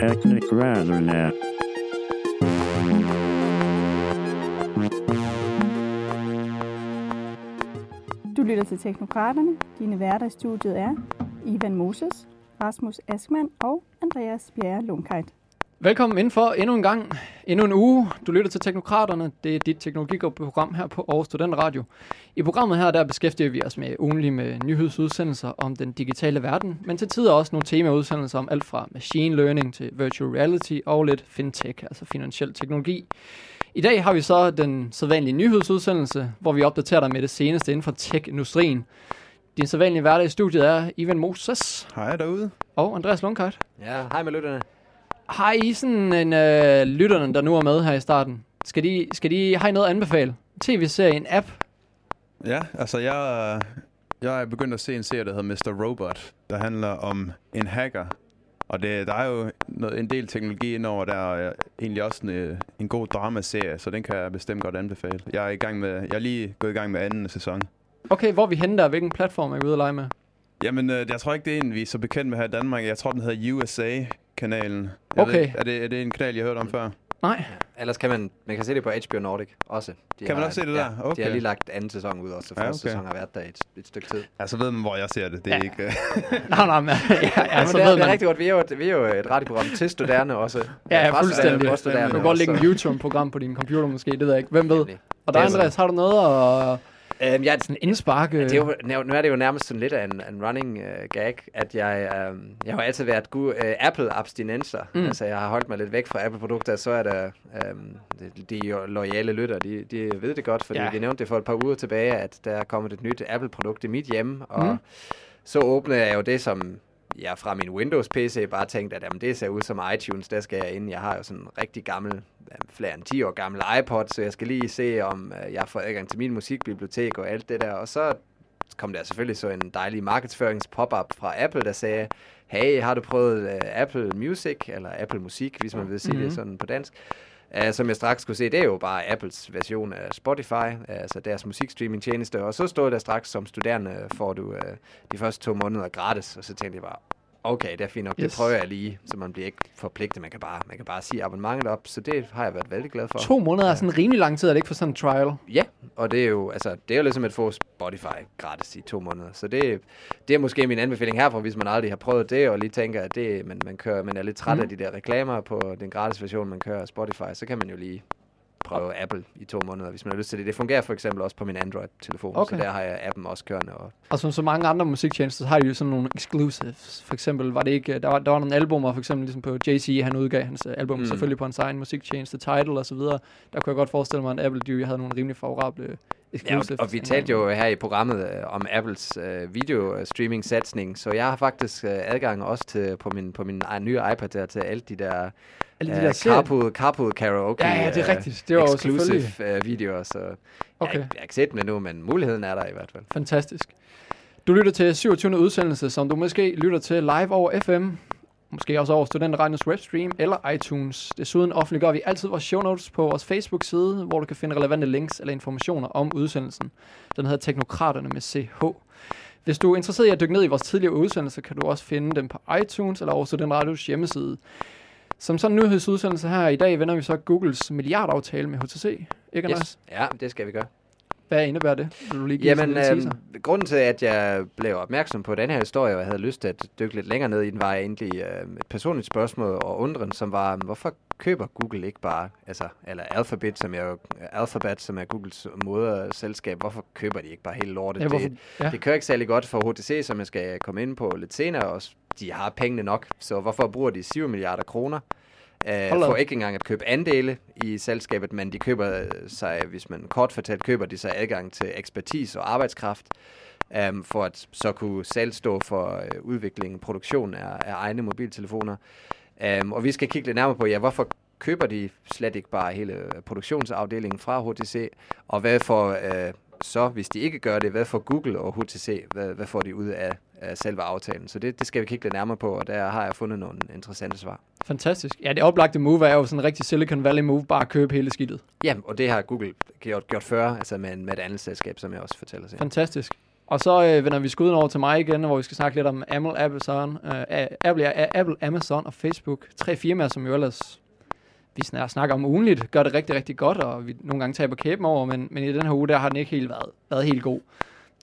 Teknikraderne. Du lytter til Teknokraterne. Dine værter i studiet er Ivan Moses, Rasmus Askman og Andreas Bjerre Lundkajt. Velkommen indenfor endnu en gang, endnu en uge. Du lytter til Teknokraterne. Det er dit teknologiprogram her på Aarhus Student Radio. I programmet her, der beskæftiger vi os med ugenlig med nyhedsudsendelser om den digitale verden, men til tider også nogle temaudsendelser om alt fra machine learning til virtual reality og lidt fintech, altså finansiel teknologi. I dag har vi så den sædvanlige nyhedsudsendelse, hvor vi opdaterer dig med det seneste inden for tech-industrien. Din sædvanlige hverdag i studiet er Ivan Moses Hej derude. og Andreas Lundkart. Ja, hej med lytterne. Har I sådan en øh, lytterne, der nu er med her i starten? Skal de, skal de, har I noget at anbefale? TV-serie, en app? Ja, altså jeg, jeg er begyndt at se en serie, der hedder Mr. Robot, der handler om en hacker. Og det, der er jo noget, en del teknologi indover, der er egentlig også en, øh, en god dramaserie, så den kan jeg bestemt godt anbefale. Jeg er, i gang med, jeg er lige gået i gang med anden sæson. Okay, hvor vi henne der? Hvilken platform er vi ude at lege med? Jamen, øh, jeg tror ikke, det er en, vi er så bekendt med her i Danmark. Jeg tror, den hedder USA-kanalen. Okay. Er det, er det en kanal, jeg har hørt om før? Nej. Ellers kan man, man kan se det på HBO Nordic også. De Kan man også se det ja, der? De Okay. har lige lagt anden sæson ud også, så Ja, første okay. sæson har været der et, et stykke tid. Ja, så ved man, hvor jeg ser det. Det er Ja. ikke... øh, nej, nej, men, ja, ja, Ja, så det, er, ved det er man. rigtig godt. Vi er jo, et- vi er jo et radioprogram til studerende også. Ja, ja, fuldstændig. studerende, Du kan godt lægge en YouTube-program på din computer måske, det ved jeg ikke. Hvem ved? Og er Andreas, har du noget at Øhm, jeg, sådan indsparke? det er jo, nu nu er det jo nærmest sådan lidt af en, en running uh, gag, at jeg, uh, jeg har altid været gu- uh, Apple-abstinenser. Mm. Altså, jeg har holdt mig lidt væk fra Apple-produkter, så er der um, de, de loyale lytter, de, de ved det godt, fordi Ja. vi nævnte det for et par uger tilbage, at der er kommet et nyt Apple-produkt i mit hjem, og Mm. så åbnede jeg jo det, som jeg fra min Windows-PC bare tænkte, at jamen, det ser ud som iTunes, der skal jeg ind. Jeg har jo sådan en rigtig gammel, øh, flere end 10 år gammel iPod, så jeg skal lige se, om øh, jeg får adgang til min musikbibliotek og alt det der. Og så kom der selvfølgelig så en dejlig markedsførings-pop-up fra Apple, der sagde, hey, har du prøvet uh, Apple Music, eller Apple Musik, hvis man vil sige Mhm. det sådan på dansk, uh, som jeg straks skulle se, det er jo bare Apples version af Spotify, uh, altså deres musikstreaming-tjeneste, og så stod der straks, som studerende får du uh, de første to måneder gratis, og så tænkte jeg bare, okay, det er fint nok, Yes. det prøver jeg lige, så man bliver ikke forpligtet, man kan bare, man kan bare sige abonnementet op, så det har jeg været vældig glad for. To måneder er sådan rimelig lang tid, er det ikke for sådan en trial? Ja, og det er jo, altså, det er jo ligesom at få Spotify gratis i to måneder. Så det, det er måske min anbefaling herfra, hvis man aldrig har prøvet det, og lige tænker, at det, man, man, kører, man er lidt træt Mm. mm. af de der reklamer på den gratis version, man kører af Spotify, så kan man jo lige prøve Apple i to måneder, hvis man har lyst til det. Det fungerer for eksempel også på min Android-telefon, Okay. så der har jeg appen også kørende. Og Og som så mange andre musiktjenester, så har de jo sådan nogle exclusives. For eksempel var det ikke, der var, der var nogle albumer, for eksempel ligesom på Jay-Z, han udgav hans øh, album. Mm. selvfølgelig på hans egen musiktjeneste, Tidal og så videre. Der kunne jeg godt forestille mig, at Apple de havde nogle rimelig favorable Ja, og, og vi talte jo her i programmet øh, om Apples øh, video-streaming-satsning, så jeg har faktisk øh, adgang også til på min, på min egen nye iPad der, til alle de der Alle de Øh, der carpool, carpool karaoke. Ja, ja, det er øh, rigtigt. Det var exclusive selvfølgelig- uh, videoer, så okay. Okay. jeg, jeg har ikke set dem endnu, men muligheden er der i hvert fald. Fantastisk. Du lytter til 27. udsendelse, som du måske lytter til live over FM, måske også over Studenteradios webstream eller iTunes. Desuden offentliggør vi altid vores show notes på vores Facebook-side, hvor du kan finde relevante links eller informationer om udsendelsen. Den hedder Teknokraterne med CH. Hvis du er interesseret i at dykke ned i vores tidligere udsendelser, kan du også finde dem på iTunes eller over Studenteradios hjemmeside. Som sådan en nyhedsudsendelse her i dag vender vi så Googles milliardaftale med HTC. Ikke Anders? Yes. Ja, det skal vi gøre. Hvad indebærer det? Vil du lige give Jamen, øh, grunden til, at jeg blev opmærksom på den her historie, og jeg havde lyst til at dykke lidt længere ned i den, var egentlig øh, et personligt spørgsmål og undren, som var, hvorfor køber Google ikke bare, altså, eller Alphabet, som er, Alphabet, som er Googles moderselskab, hvorfor køber de ikke bare hele lortet? Ja, hvorfor, det, ja. Det kører ikke særlig godt for HTC, som jeg skal komme ind på lidt senere. Og de har pengene nok, så hvorfor bruger de 7 milliarder kroner? For op. ikke engang at købe andele i selskabet, men de køber øh, sig, hvis man kort fortalt køber de sig adgang til ekspertise og arbejdskraft, um, for at så kunne selv stå for uh, udvikling og produktion af, af egne mobiltelefoner. Um, og vi skal kigge lidt nærmere på, ja, hvorfor køber de slet ikke bare hele øh, produktionsafdelingen fra HTC, og hvad får øh, så, hvis de ikke gør det, hvad får Google og HTC, hvad, hvad får de ud af, af selve aftalen? Så det, det skal vi kigge lidt nærmere på, og der har jeg fundet nogle interessante svar. Fantastisk. Ja, det oplagte move er jo sådan en rigtig Silicon Valley move, bare at købe hele skidtet. Ja, og det har Google gjort, gjort før, altså med, med et andet selskab, som jeg også fortæller senere. Fantastisk. Og så øh, vender vi skuden over til mig igen, hvor vi skal snakke lidt om Apple, Amazon, øh, Apple, ja, Apple, Amazon og Facebook. Tre firmaer, som jo ellers vi snakker om ugenligt, gør det rigtig, rigtig godt, og vi nogle gange taber kæben over, men, men i den her uge, der har den ikke helt været, været helt god.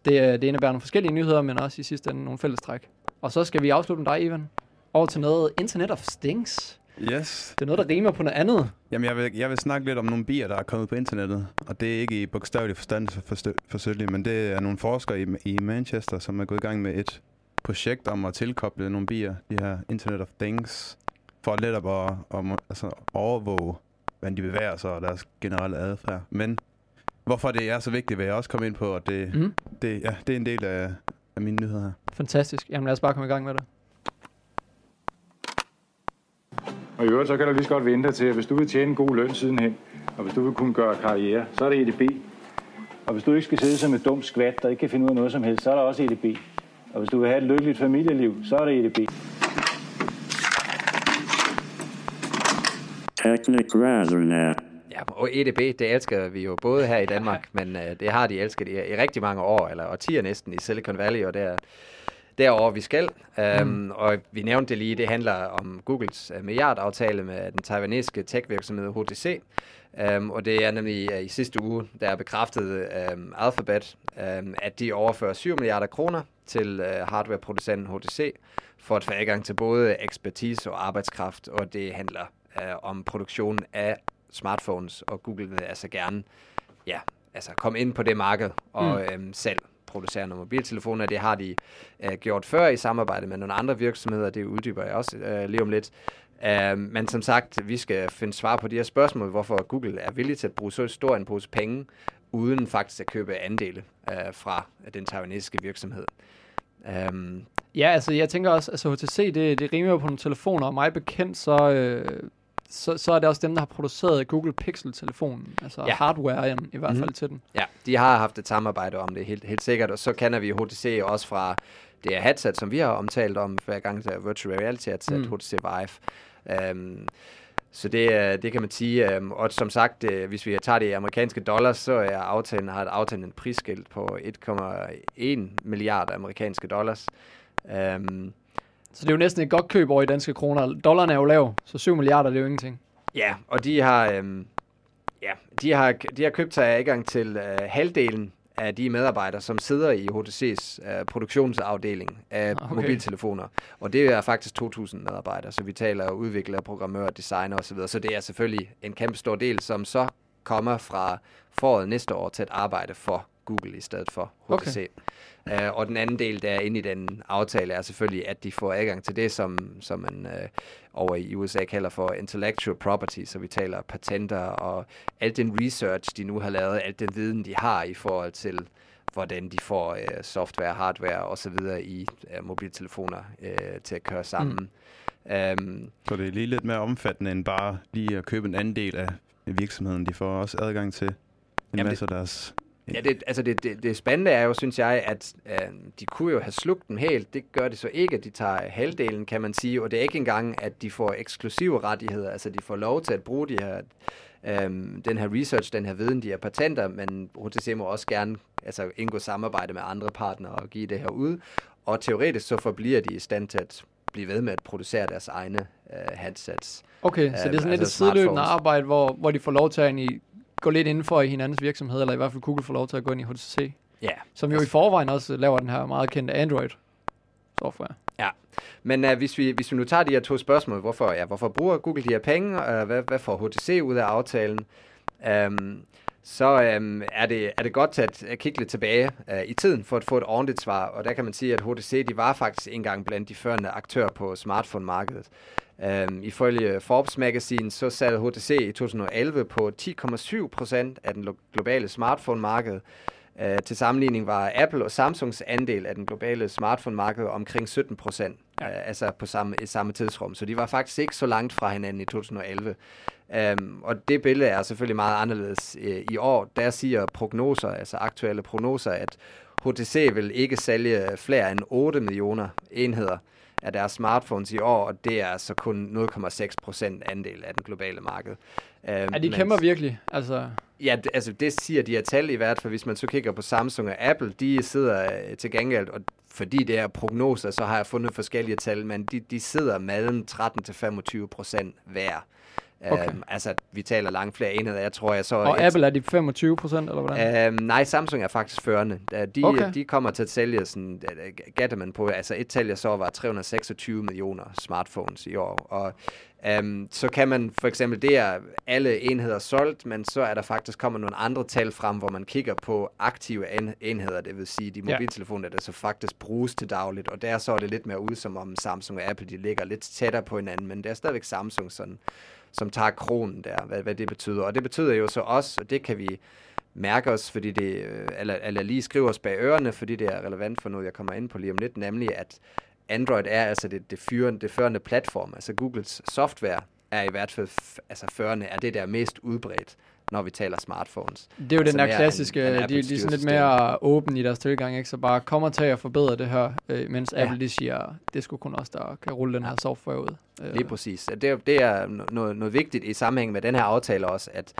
Det, det indebærer nogle forskellige nyheder, men også i sidste ende nogle fællestræk. Og så skal vi afslutte med dig, Ivan, over til noget Internet of Things. Yes. Det er noget, der rimer på noget andet. Jamen, jeg vil, jeg vil snakke lidt om nogle bier, der er kommet på internettet. Og det er ikke i bogstavelig forstand for men det er nogle forskere i, i Manchester, som er gået i gang med et projekt om at tilkoble nogle bier, de her Internet of Things, for at netop at, at, at altså, overvåge, hvordan de bevæger sig og deres generelle adfærd. Men hvorfor det er så vigtigt, vil jeg også komme ind på, og det, mm. det, ja, det er en del af, af mine nyheder her. Fantastisk. Jamen lad os bare komme i gang med det. Og i øvrigt, så kan du lige så godt vente til, at hvis du vil tjene en god løn sidenhen, og hvis du vil kunne gøre karriere, så er det EDB. Og hvis du ikke skal sidde som et dumt skvat, der ikke kan finde ud af noget som helst, så er der også EDB. Og hvis du vil have et lykkeligt familieliv, så er det EDB. Teknikraderne. Ja, og EDB, det elsker vi jo både her i Danmark, men uh, det har de elsket i, i rigtig mange år, eller årtier næsten, i Silicon Valley, og der derover vi skal. Um, mm. Og vi nævnte det lige, det handler om Googles uh, milliardaftale med den taiwanesiske tech-virksomhed HTC. Um, og det er nemlig uh, i sidste uge, der er bekræftet um, Alphabet, um, at de overfører 7 milliarder kroner til uh, hardwareproducenten HTC for at få adgang til både ekspertise og arbejdskraft, og det handler uh, om produktionen af smartphones, og Google vil altså gerne ja, altså komme ind på det marked og mm. øhm, selv producere nogle mobiltelefoner. Det har de øh, gjort før i samarbejde med nogle andre virksomheder. Det uddyber jeg også øh, lige om lidt. Uh, men som sagt, vi skal finde svar på de her spørgsmål, hvorfor Google er villig til at bruge så stor en pose penge, uden faktisk at købe andele uh, fra den taiwanesiske virksomhed. Um, ja, altså jeg tænker også, altså HTC, det, det rimer jo på nogle telefoner, og mig bekendt, så, øh, så, så er det også dem, der har produceret Google Pixel-telefonen, altså ja. hardwaren i hvert fald mm-hmm. til den. Ja, de har haft et samarbejde om det helt, helt sikkert, og så kender vi HTC også fra det her headset, som vi har omtalt om hver gang, der virtual reality headset, mm. HTC Vive. Um, så det, det kan man sige. Um, og som sagt, uh, hvis vi tager det i amerikanske dollars, så er aftalen, har aftalen en prisskilt på 1,1 milliarder amerikanske dollars. Um, så det er jo næsten et godt køb over i danske kroner. Dollaren er jo lav, så 7 milliarder det er jo ingenting. Ja, og de har, øhm, ja, de har, de har købt sig adgang til øh, halvdelen af de medarbejdere, som sidder i HTC's øh, produktionsafdeling af okay. mobiltelefoner. Og det er faktisk 2.000 medarbejdere, så vi taler udviklere, programmører, designer osv. Så det er selvfølgelig en kæmpe stor del, som så kommer fra foråret næste år til at arbejde for Google i stedet for HTC. Okay. Uh, og den anden del, der er inde i den aftale, er selvfølgelig, at de får adgang til det, som, som man uh, over i USA kalder for intellectual property, så vi taler patenter og alt den research, de nu har lavet, alt den viden, de har i forhold til, hvordan de får uh, software, hardware osv. i uh, mobiltelefoner uh, til at køre sammen. Mm. Um, så det er lige lidt mere omfattende end bare lige at købe en anden del af virksomheden. De får også adgang til en masse af deres Ja, det, altså det, det, det spændende er jo, synes jeg, at øh, de kunne jo have slugt den helt. Det gør det så ikke. De tager halvdelen, kan man sige. Og det er ikke engang, at de får eksklusive rettigheder. Altså, de får lov til at bruge de her, øh, den her research, den her viden, de her patenter. Men HTC må også gerne altså, indgå samarbejde med andre partnere og give det her ud. Og teoretisk så forbliver de i stand til at blive ved med at producere deres egne øh, headsets. Okay, så det er sådan lidt altså et sideløbende arbejde, hvor, hvor de får lov til at gå lidt inden for i hinandens virksomhed, eller i hvert fald Google får lov til at gå ind i HTC. Ja. Som jo i forvejen også laver den her meget kendte Android-software. Ja, men uh, hvis, vi, hvis vi nu tager de her to spørgsmål, hvorfor, ja, hvorfor bruger Google de her penge, og uh, hvad, hvad får HTC ud af aftalen, um, så um, er, det, er det godt at kigge lidt tilbage uh, i tiden for at få et ordentligt svar. Og der kan man sige, at HTC de var faktisk engang blandt de førende aktører på smartphone-markedet. Um, ifølge Forbes Magazine så satte HTC i 2011 på 10,7 procent af den globale smartphone-marked. Uh, til sammenligning var Apple og Samsungs andel af den globale smartphone-marked omkring 17 procent, ja. uh, altså på samme, i samme tidsrum. Så de var faktisk ikke så langt fra hinanden i 2011. Um, øhm, og det billede er selvfølgelig meget anderledes uh, i år. Der siger prognoser, altså aktuelle prognoser, at HTC vil ikke sælge flere end 8 millioner enheder af deres smartphones i år, og det er altså kun 0,6 procent andel af den globale marked. Uh, ja, de kæmper virkelig. Altså, Ja, det, altså det siger de her tal i hvert fald, hvis man så kigger på Samsung og Apple, de sidder øh, til gengæld, og fordi det er prognoser, så har jeg fundet forskellige tal, men de, de sidder mellem 13 til 25 procent hver. Okay. Øhm, altså, vi taler langt flere enheder. Jeg tror, jeg så... Og et- Apple er de 25 procent, eller hvordan? Øhm, nej, Samsung er faktisk førende. Da De, Okay. de kommer til at sælge, sådan, gætter man på, altså et tal, jeg så var 326 millioner smartphones i år. Og øhm, så kan man for eksempel, det er alle enheder solgt, men så er der faktisk kommer nogle andre tal frem, hvor man kigger på aktive en- enheder, det vil sige de mobiltelefoner, der så faktisk bruges til dagligt. Og der så er det lidt mere ud, som om Samsung og Apple, de ligger lidt tættere på hinanden, men det er stadigvæk Samsung sådan, som tager kronen der, hvad, hvad det betyder. Og det betyder jo så også, og det kan vi mærke os, fordi det, øh, eller, eller lige skrive os bag ørerne, fordi det er relevant for noget, jeg kommer ind på lige om lidt, nemlig at Android er altså det, det, førende, det førende platform. Altså Googles software er i hvert fald altså førende, er det der mest udbredt, når vi taler smartphones. Det er jo altså den der klassiske, end de, Apples de er sådan lidt mere åben i deres tilgang, ikke? Så bare kom og tag og forbedre det her, øh, mens Ja. Apple de siger, det skulle kun os, der kan rulle den her software ud. Øh, Lige præcis. Det, er- det er no- noget, noget vigtigt i sammenhæng med den her aftale også, at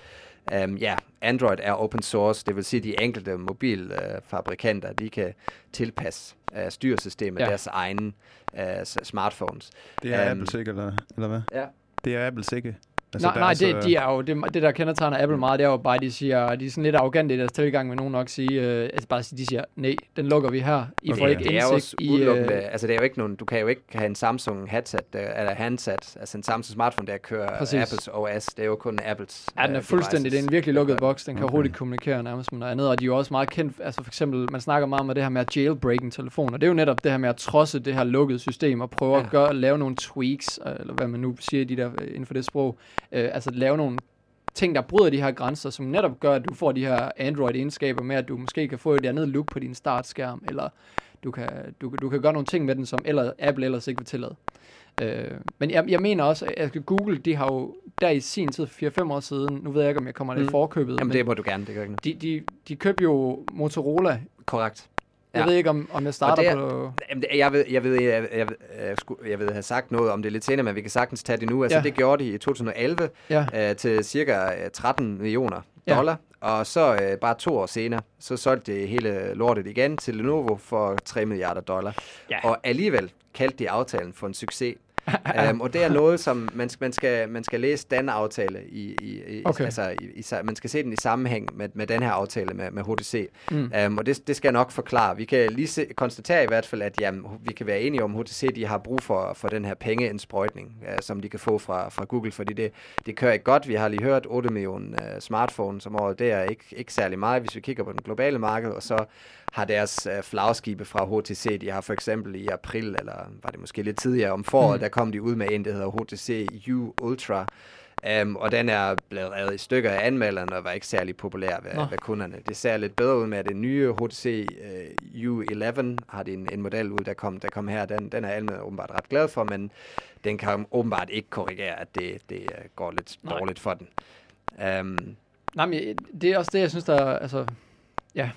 um, ja, Android er open source, det vil sige, at de enkelte mobilfabrikanter, de kan tilpasse uh, styresystemet Ja. deres egne uh, smartphones. Det er Øhm, Apples ikke, eller, eller hvad? Ja. Det er Apples ikke. Altså, nej, nej det, de er jo, det, det der kendetegner Apple meget, det er jo bare, de siger, de er sådan lidt arrogante i deres tilgang, men nogen nok sige, øh, altså bare sige, de siger, nej, den lukker vi her. I får Okay. ikke det er jo indsigt også i... Øh, altså det er jo ikke nogen, du kan jo ikke have en Samsung headset, der, eller handset, altså en Samsung smartphone, der kører Præcis. Apples OS, det er jo kun Apples Ja, den er øh, fuldstændig, det er en virkelig lukket boks, den kan Okay. hurtigt kommunikere nærmest med noget andet, og de er jo også meget kendt, altså for eksempel, man snakker meget om det her med at jailbreak en telefon, og det er jo netop det her med at trodse det her lukkede system, og prøve ja. At gøre, lave nogle tweaks, øh, eller hvad man nu siger i de der, øh, inden for det sprog, øh, altså lave nogle ting, der bryder de her grænser, som netop gør, at du får de her Android-egenskaber med, at du måske kan få et andet look på din startskærm, eller du kan, du, kan- du kan gøre nogle ting med den, som eller, Apple ellers ikke vil tillade. Øh, men jeg, jeg mener også, at Google, de har jo der i sin tid, 4-5 år siden, nu ved jeg ikke, om jeg kommer lidt Mm. forkøbet, Jamen men det må du gerne, det gør ikke noget. de, de, de købte jo Motorola. Korrekt. Jeg Ja. ved ikke, om, om jeg starter det er- på... Jamen, det- jeg ved, jeg ved, jeg, jeg, jeg, skulle, jeg ved have sagt noget om det lidt senere, men vi kan sagtens tage det nu. Altså, Ja. ja. det gjorde de i 2011 Ja, øh, til cirka øh, 13 millioner Ja. dollar. Og så øh, bare to år senere, så solgte de hele lortet igen til Lenovo for 3 milliarder dollar. Ja. Og alligevel kaldte de aftalen for en succes. Um, og det er noget, som man, skal- man, skal, man skal læse den aftale i, i, i Okay. altså i, i, man skal se den i sammenhæng med, med den her aftale med, med HTC. Mm. Um, og det, det skal jeg nok forklare. Vi kan lige se, konstatere i hvert fald, at jamen, vi kan være enige om, at HTC de har brug for, for den her pengeindsprøjtning, uh, som de kan få fra, fra Google, fordi det, det kører ikke godt. Vi har lige hørt 8 millioner uh, smartphones om året. Det er ikke, ikke særlig meget, hvis vi kigger på den globale marked, og så har deres uh, flagskibe fra HTC, de har for eksempel i april, eller var det måske lidt tidligere om foråret, Mm. der kom de ud med en, der hedder HTC U Ultra, Um, og den er blevet revet i stykker af anmelderne og var ikke særlig populær ved, Nå. ved kunderne. Det ser lidt bedre ud med, det nye HTC uh, U11 har de en, en model ud, der kom, der kom her. Den, den er alle åbenbart ret glad for, men den kan åbenbart ikke korrigere, at det, det uh, går lidt Nej. dårligt for den. Um, Nej, men det er også det, jeg synes, der er, altså, ja,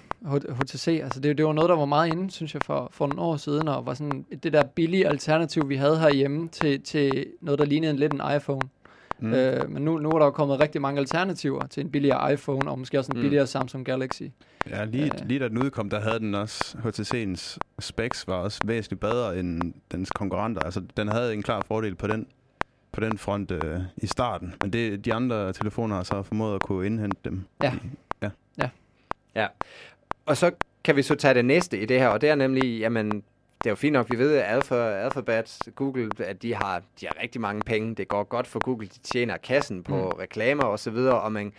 HTC, altså det, det var noget, der var meget inde, synes jeg, for, for nogle år siden, og var sådan det der billige alternativ, vi havde herhjemme til, til noget, der lignede en lidt en iPhone. Mm. Øh, men nu, nu er der jo kommet rigtig mange alternativer til en billigere iPhone, og måske også en Mm. billigere Samsung Galaxy. Ja, lige, Øh. lige da den udkom, der havde den også, HTC'ens specs var også væsentligt bedre end dens konkurrenter. Altså, den havde en klar fordel på den, på den front øh, i starten. Men det, de andre telefoner har så formået at kunne indhente dem. Ja. I, og så kan vi så tage det næste i det her, og det er nemlig, jamen, det er jo fint nok, vi ved, at Alpha, Alphabet, Google, at de har, de har rigtig mange penge. Det går godt for Google, de tjener kassen på Mm. reklamer og så videre, og man,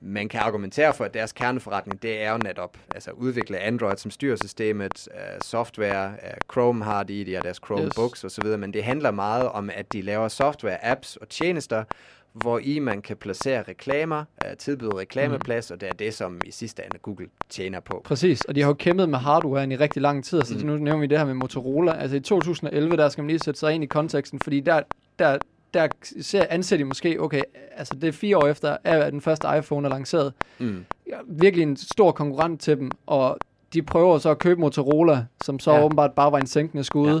man kan argumentere for, at deres kerneforretning, det er jo netop altså udvikle Android som styresystemet, uh, software, uh, Chrome har de, de har deres Chromebooks yes. og så videre, men det handler meget om, at de laver software, apps og tjenester, hvor i man kan placere reklamer, tilbyde reklameplads, mm. og det er det, som i sidste ende Google tjener på. Præcis, og de har jo kæmpet med hardwaren i rigtig lang tid, så Mm. mm. nu nævner vi det her med Motorola. Altså i 2011, der skal man lige sætte sig ind i konteksten, fordi der, der, der ser, anser de måske, okay, altså det er fire år efter, at den første iPhone er lanceret. Mm. Ja, virkelig en stor konkurrent til dem, og de prøver så at købe Motorola, som så Ja. åbenbart bare var en sænkende skude. Ja.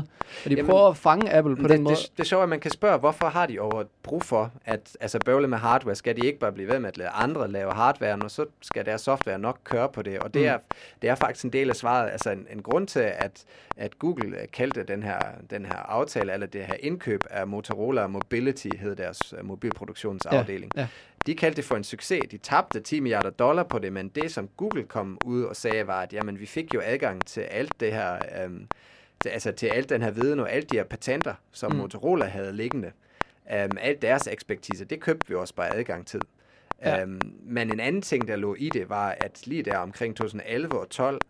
Og de Jamen, prøver at fange Apple på det, den måde. Det, det er sjovt, at man kan spørge, hvorfor har de over brug for at altså bøvle med hardware? Skal de ikke bare blive ved med at lade andre lave hardware, og så skal deres software nok køre på det? Og det, Mm. er, det er faktisk en del af svaret. Altså en, en grund til, at, at Google øh, kaldte den her, den her aftale, eller det her indkøb af Motorola Mobility, hed deres øh, mobilproduktionsafdeling. Ja, ja. De kaldte det for en succes. De tabte 10 milliarder dollar på det, men det, som Google kom ud og sagde, var, at jamen, vi fik jo adgang til alt det her, øhm, til, altså til alt den her viden og alle de her patenter, som Mm. Motorola havde liggende. Øhm, alt deres ekspertise, det købte vi også bare adgang til. Ja. Øhm, men en anden ting, der lå i det, var, at lige der omkring 2011 og 12,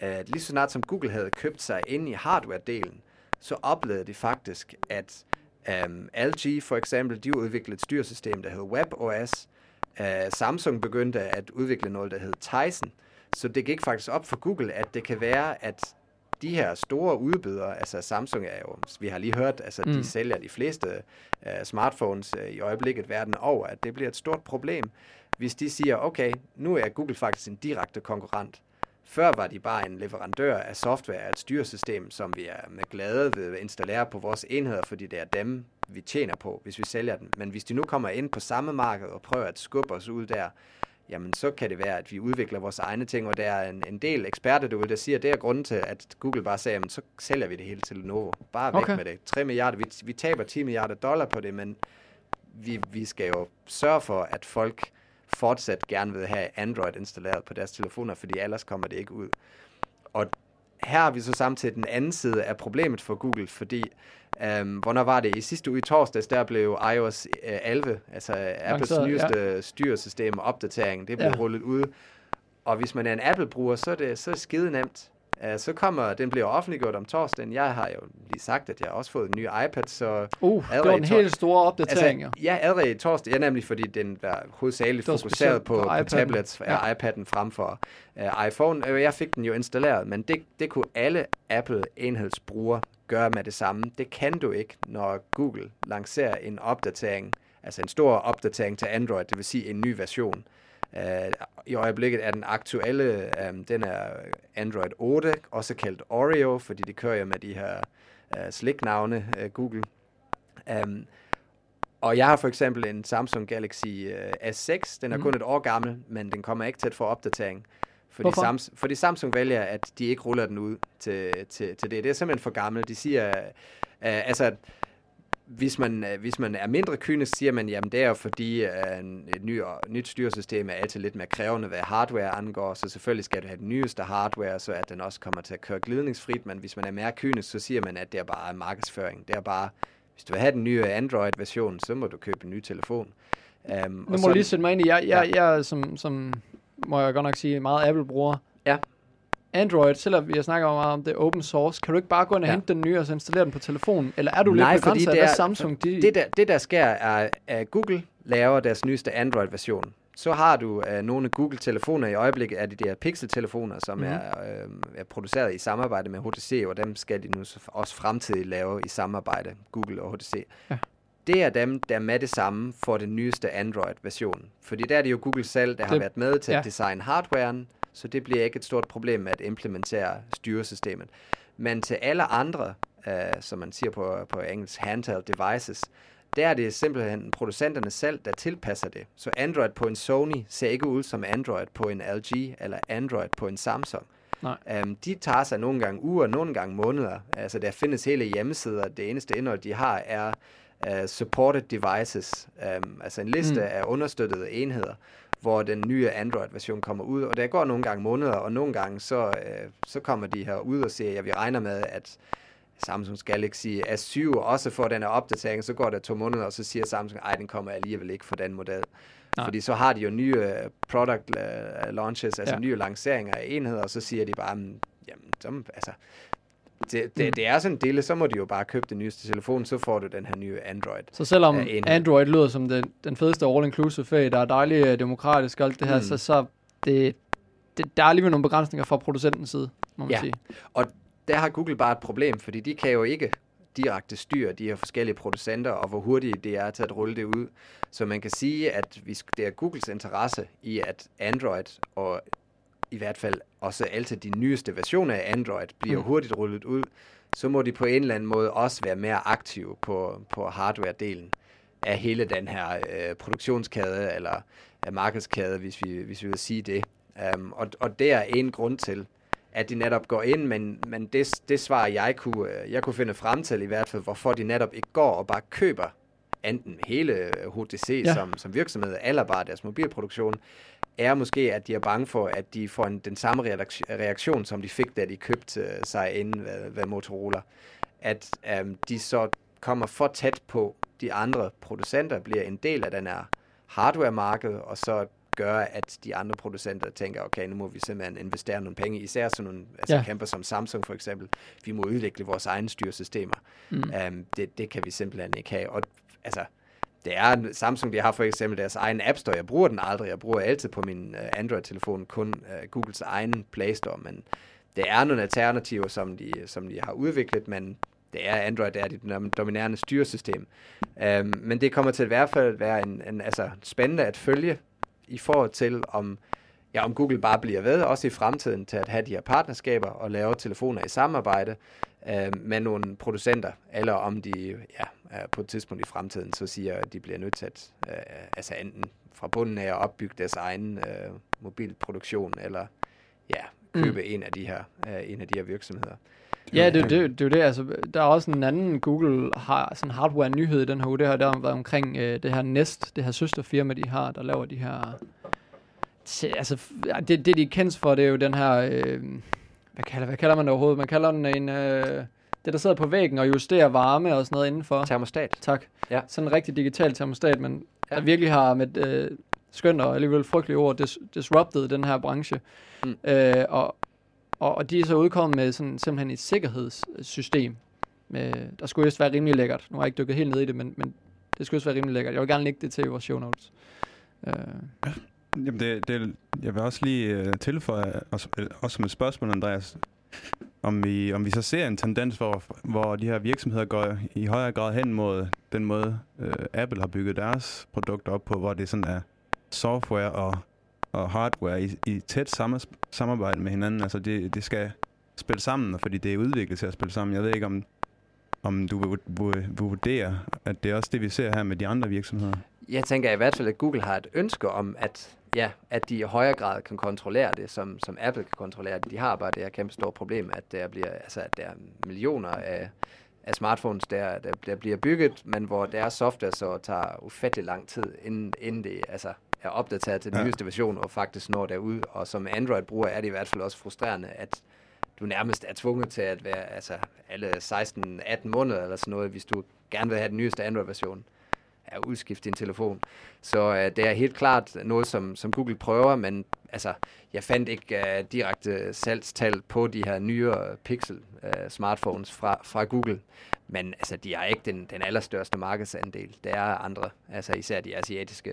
at lige så snart som Google havde købt sig ind i hardware-delen, så oplevede de faktisk, at um, LG for eksempel, de udviklede et styresystem, der hed WebOS. Uh, Samsung begyndte at udvikle noget, der hed Tizen. Så det gik faktisk op for Google, at det kan være, at de her store udbydere, altså Samsung er jo, vi har lige hørt, altså Mm. de sælger de fleste uh, smartphones uh, i øjeblikket verden over, at det bliver et stort problem, hvis de siger, okay, nu er Google faktisk en direkte konkurrent. Før var de bare en leverandør af software, et styresystem, som vi er med glæde ved at installere på vores enheder, fordi det er dem, vi tjener på, hvis vi sælger den. Men hvis de nu kommer ind på samme marked og prøver at skubbe os ud der, jamen så kan det være, at vi udvikler vores egne ting, og der er en, en del eksperter derude, der siger, at det er grunden til, at Google bare sagde, jamen så sælger vi det hele til Lenovo. Bare væk Okay. med det. 3 milliarder, vi, vi taber 10 milliarder dollar på det, men vi, vi skal jo sørge for, at folk fortsat gerne vil have Android installeret på deres telefoner, fordi ellers kommer det ikke ud. Og her har vi så samtidig den anden side af problemet for Google, fordi øhm, hvornår var det? I sidste uge i torsdags, der blev iOS øh, 11, altså Apples nyeste ja. styresystem og opdatering, det blev Ja. rullet ud. Og hvis man er en Apple-bruger, så er det, så er skide nemt. Uh, så kommer, den bliver offentliggjort om torsdagen. Jeg har jo lige sagt, at jeg har også fået en ny iPad, så Uh, det var en helt stor opdatering. Altså, ja, allerede i torsdag. Ja, nemlig fordi den var hovedsageligt var fokuseret på, på på, tablets, Ja. ja. iPad'en frem for uh, iPhone. Uh, jeg fik den jo installeret, men det, det kunne alle Apple-enhedsbrugere gøre med det samme. Det kan du ikke, når Google lancerer en opdatering, altså en stor opdatering til Android, det vil sige en ny version. Uh, I øjeblikket er den aktuelle, um, den er Android 8, også kaldt Oreo, fordi det kører jo med de her uh, sliknavne, uh, Google. Um, og jeg har for eksempel en Samsung Galaxy uh, S6. Den er Mhm. kun et år gammel, men den kommer ikke at få opdatering. Fordi, Hvorfor? Sams- fordi Samsung vælger, at de ikke ruller den ud til, til, til det. Det er simpelthen for gammel. De siger, uh, altså, hvis man, uh, hvis man er mindre kynisk, siger man, jamen det er fordi en, et ny, nyt styresystem er altid lidt mere krævende, hvad hardware angår, så selvfølgelig skal du have den nyeste hardware, så at den også kommer til at køre glidningsfrit, men hvis man er mere kynisk, så siger man, at det er bare markedsføring. Det er bare, hvis du vil have den nye Android-version, så må du købe en ny telefon. Um, Nu må du lige sætte mig ind i, jeg, jeg, jeg er som, som, må jeg godt nok sige, meget Apple-bruger. Ja. Android, selvom vi har snakket meget om det open source, kan du ikke bare gå ind og Ja. hente den nye og så installere den på telefonen? Eller er du Nej, lidt begrænset af, det Samsung de... Det der, det der sker er, at Google laver deres nyeste Android-version. Så har du uh, nogle Google-telefoner i øjeblikket, er de der Pixel-telefoner, som mm-hmm. er, øh, er produceret i samarbejde med HTC, og dem skal de nu så også fremtidigt lave i samarbejde, Google og HTC. Ja. Det er dem, der med det samme får den nyeste Android-version. Fordi der er det jo Google selv, der har Det- været med til ja. at designe hardwaren, så det bliver ikke et stort problem at implementere styresystemet. Men til alle andre, uh, som man siger på, på engelsk, handheld devices, der er det simpelthen producenterne selv, der tilpasser det. Så Android på en Sony ser ikke ud som Android på en LG eller Android på en Samsung. Nej. Um, de tager sig nogle gange uger, nogle gange måneder. Altså der findes hele hjemmesider. Det eneste indhold, de har, er uh, supported devices. Um, altså en liste mm. af understøttede enheder, hvor den nye Android-version kommer ud. Og der går nogle gange måneder, og nogle gange så, uh, så kommer de her ud og siger, at vi regner med, at Samsung Galaxy S7 også får den her opdatering, så går der to måneder, og så siger Samsung, ej, den kommer alligevel ikke for den model. Nej. Fordi så har de jo nye øh, product uh, launches, altså Ja. nye lanceringer af enheder, og så siger de bare, "Mm, jamen, som, altså, det, det, Mm. det er sådan en del, så må de jo bare købe den nyeste telefon, så får du den her nye Android. Så selvom enig. Android lyder som den, den fedeste all-inclusive ferie, der er dejligt øh, demokratisk og alt det her, Mm. så, så det, det, der er alligevel nogle begrænsninger fra producentens side, må man Ja. sige. Der har Google bare et problem, fordi de kan jo ikke direkte styre de her forskellige producenter, og hvor hurtigt det er til at rulle det ud. Så man kan sige, at vi, det er Googles interesse i, at Android og i hvert fald også altid de nyeste versioner af Android bliver Mm. hurtigt rullet ud, så må de på en eller anden måde også være mere aktive på, på hardware-delen af hele den her øh, produktionskæde, eller af markedskæde, hvis vi, hvis vi vil sige det. Um, og, og det er en grund til, at de netop går ind, men, men det, det svar, jeg kunne, øh, jeg kunne finde frem til i hvert fald, hvorfor de netop ikke går og bare køber enten hele HTC Ja. ja. som, som virksomhed, eller bare deres mobilproduktion, er måske, at de er bange for, at de får en, den samme reaktion, som de fik, da de købte øh, sig inden ved, ved Motorola. At øhm, de så kommer for tæt på de andre producenter, bliver en del af den her hardware-marked, og så gør, at de andre producenter tænker, okay, nu må vi simpelthen investere nogle penge, især sådan nogle altså ja. kæmper som Samsung for eksempel. Vi må udvikle vores egne styresystemer. Mm. Um, det, det kan vi simpelthen ikke have. Og altså, det er Samsung, de har for eksempel deres egen App Store. Jeg bruger den aldrig. Jeg bruger altid på min uh, Android-telefon kun uh, Googles egen Play Store. Men det er nogle alternativer, som de, som de har udviklet, men det er Android, det er det dominerende styresystem. Um, men det kommer til i hvert fald at være en, en, altså, spændende at følge i forhold til, om, ja, om Google bare bliver ved, også i fremtiden, til at have de her partnerskaber og lave telefoner i samarbejde øh, med nogle producenter, eller om de ja, øh, på et tidspunkt i fremtiden så siger, at de bliver nødt til at øh, altså enten fra bunden af at opbygge deres egen øh, mobilproduktion, eller ja, købe mm. en af de her øh, en af de her virksomheder. Ja, det, det, det er jo det. Altså, der er også en anden Google har sådan hardware-nyhed i den her uge. Det har der har været omkring øh, det her Nest, det her søsterfirma, de har, der laver de her... Til, altså, ja, det, det de kendes for, det er jo den her... Øh, hvad, kalder, hvad kalder man det overhovedet? Man kalder den en... Øh, det, der sidder på væggen og justerer varme og sådan noget indenfor. Termostat. Tak. Ja. Sådan en rigtig digital termostat, men ja. Ja. der virkelig har med øh, skønt og alligevel frygtelige ord dis- disrupted den her branche. Mm. Øh, og, og, og de er så udkommet med sådan, simpelthen et sikkerhedssystem. Med, der skulle just være rimelig lækkert. Nu har jeg ikke dykket helt ned i det, men, men det skulle just være rimelig lækkert. Jeg vil gerne lægge det til i vores show notes. Øh, Jamen det, det, jeg vil også lige øh, tilføje, også, øh, også som et spørgsmål, Andreas, om vi, om vi så ser en tendens, hvor, hvor de her virksomheder går i højere grad hen mod den måde, øh, Apple har bygget deres produkter op på, hvor det sådan er software og, og hardware i, i tæt samme, samarbejde med hinanden. Altså det, det skal spille sammen, fordi det er udviklet til at spille sammen. Jeg ved ikke, om, om du vil, vil, vil vurdere, at det er også det, vi ser her med de andre virksomheder. Jeg tænker i hvert fald, at Google har et ønske om, at, ja, at de i højere grad kan kontrollere det, som, som Apple kan kontrollere det. De har bare det her kæmpe store problem, at der, bliver, altså, at der er millioner af, af smartphones, der, der, der bliver bygget, men hvor deres software så tager ufattelig lang tid, inden, inden det altså, er opdateret til den Ja. nyeste version, og faktisk når derud. Og som Android-bruger er det i hvert fald også frustrerende, at du nærmest er tvunget til at være altså, alle 16-18 måneder eller sådan noget, hvis du gerne vil have den nyeste Android-version at udskifte din telefon. Så øh, det er helt klart noget, som, som Google prøver, men altså, jeg fandt ikke øh, direkte salgstal på de her nyere Pixel øh, smartphones fra, fra Google. Men altså, de har ikke den, den allerstørste markedsandel. Der er andre, altså især de asiatiske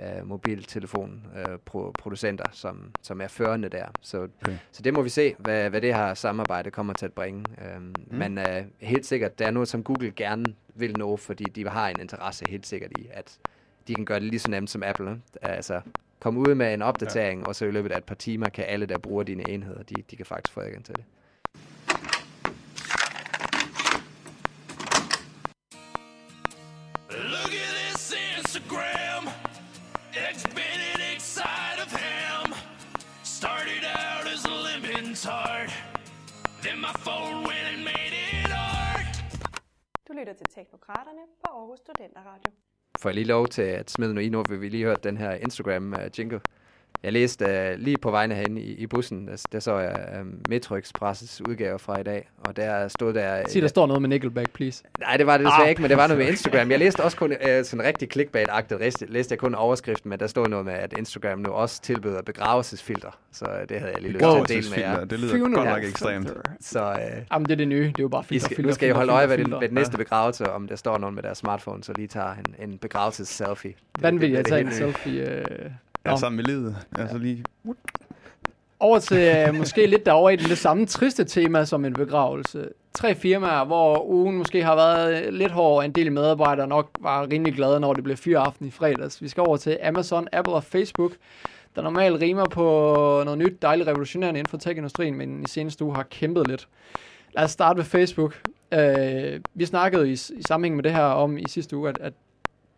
øh, mobiltelefonproducenter, som, som er førende der. Så, Okay. så det må vi se, hvad, hvad det her samarbejde kommer til at bringe. Øhm, mm. Men øh, helt sikkert, der er noget, som Google gerne vil nå, fordi de har en interesse helt sikkert i, at de kan gøre det lige så nemt som Apple. Altså, kom ud med en opdatering, ja. og så i løbet af et par timer kan alle, der bruger dine enheder, de, de kan faktisk få adgang til det. Lytter til Teknokraterne på Aarhus Studenter Radio. Får jeg lige lov til at smide noget i nu, hvor vi lige hørt den her Instagram-jingle. Øh, jeg læste uh, lige på vegne hen i, i bussen, der, der så jeg uh, Metro Express' udgave fra i dag, og der stod der... sig, der står noget med Nickelback, please. Nej, det var det desværre ikke, men det var noget med Instagram. Jeg læste også kun uh, sådan rigtig clickbait-agtigt, læste, læste jeg kun overskriften, men der stod noget med, at Instagram nu også tilbyder begravelsesfilter, så uh, det havde jeg lige lyst til at dele med jer. Det lyder Funeral godt nok ekstremt. Så uh, Jamen, det er det nye. Det er jo bare I filter, skal, filter, nu skal I holde øje ved, den, ved den næste begravelse, om der står nogen med deres smartphone, så lige tager en, en begravelses-selfie. Vanvittigt er tage en selfie. Øh. Ja, Nå. sammen med livet. Altså lige... Over til øh, måske lidt derovre i det samme triste tema som en begravelse. Tre firmaer, hvor ugen måske har været lidt hård, og en del medarbejdere nok var rimelig glade, når det blev fyraften i fredags. Vi skal over til Amazon, Apple og Facebook, der normalt rimer på noget nyt, dejligt revolutionerende inden for tech-industrien, men i seneste uge har kæmpet lidt. Lad os starte med Facebook. Øh, vi snakkede i, i sammenhæng med det her om i sidste uge, at, at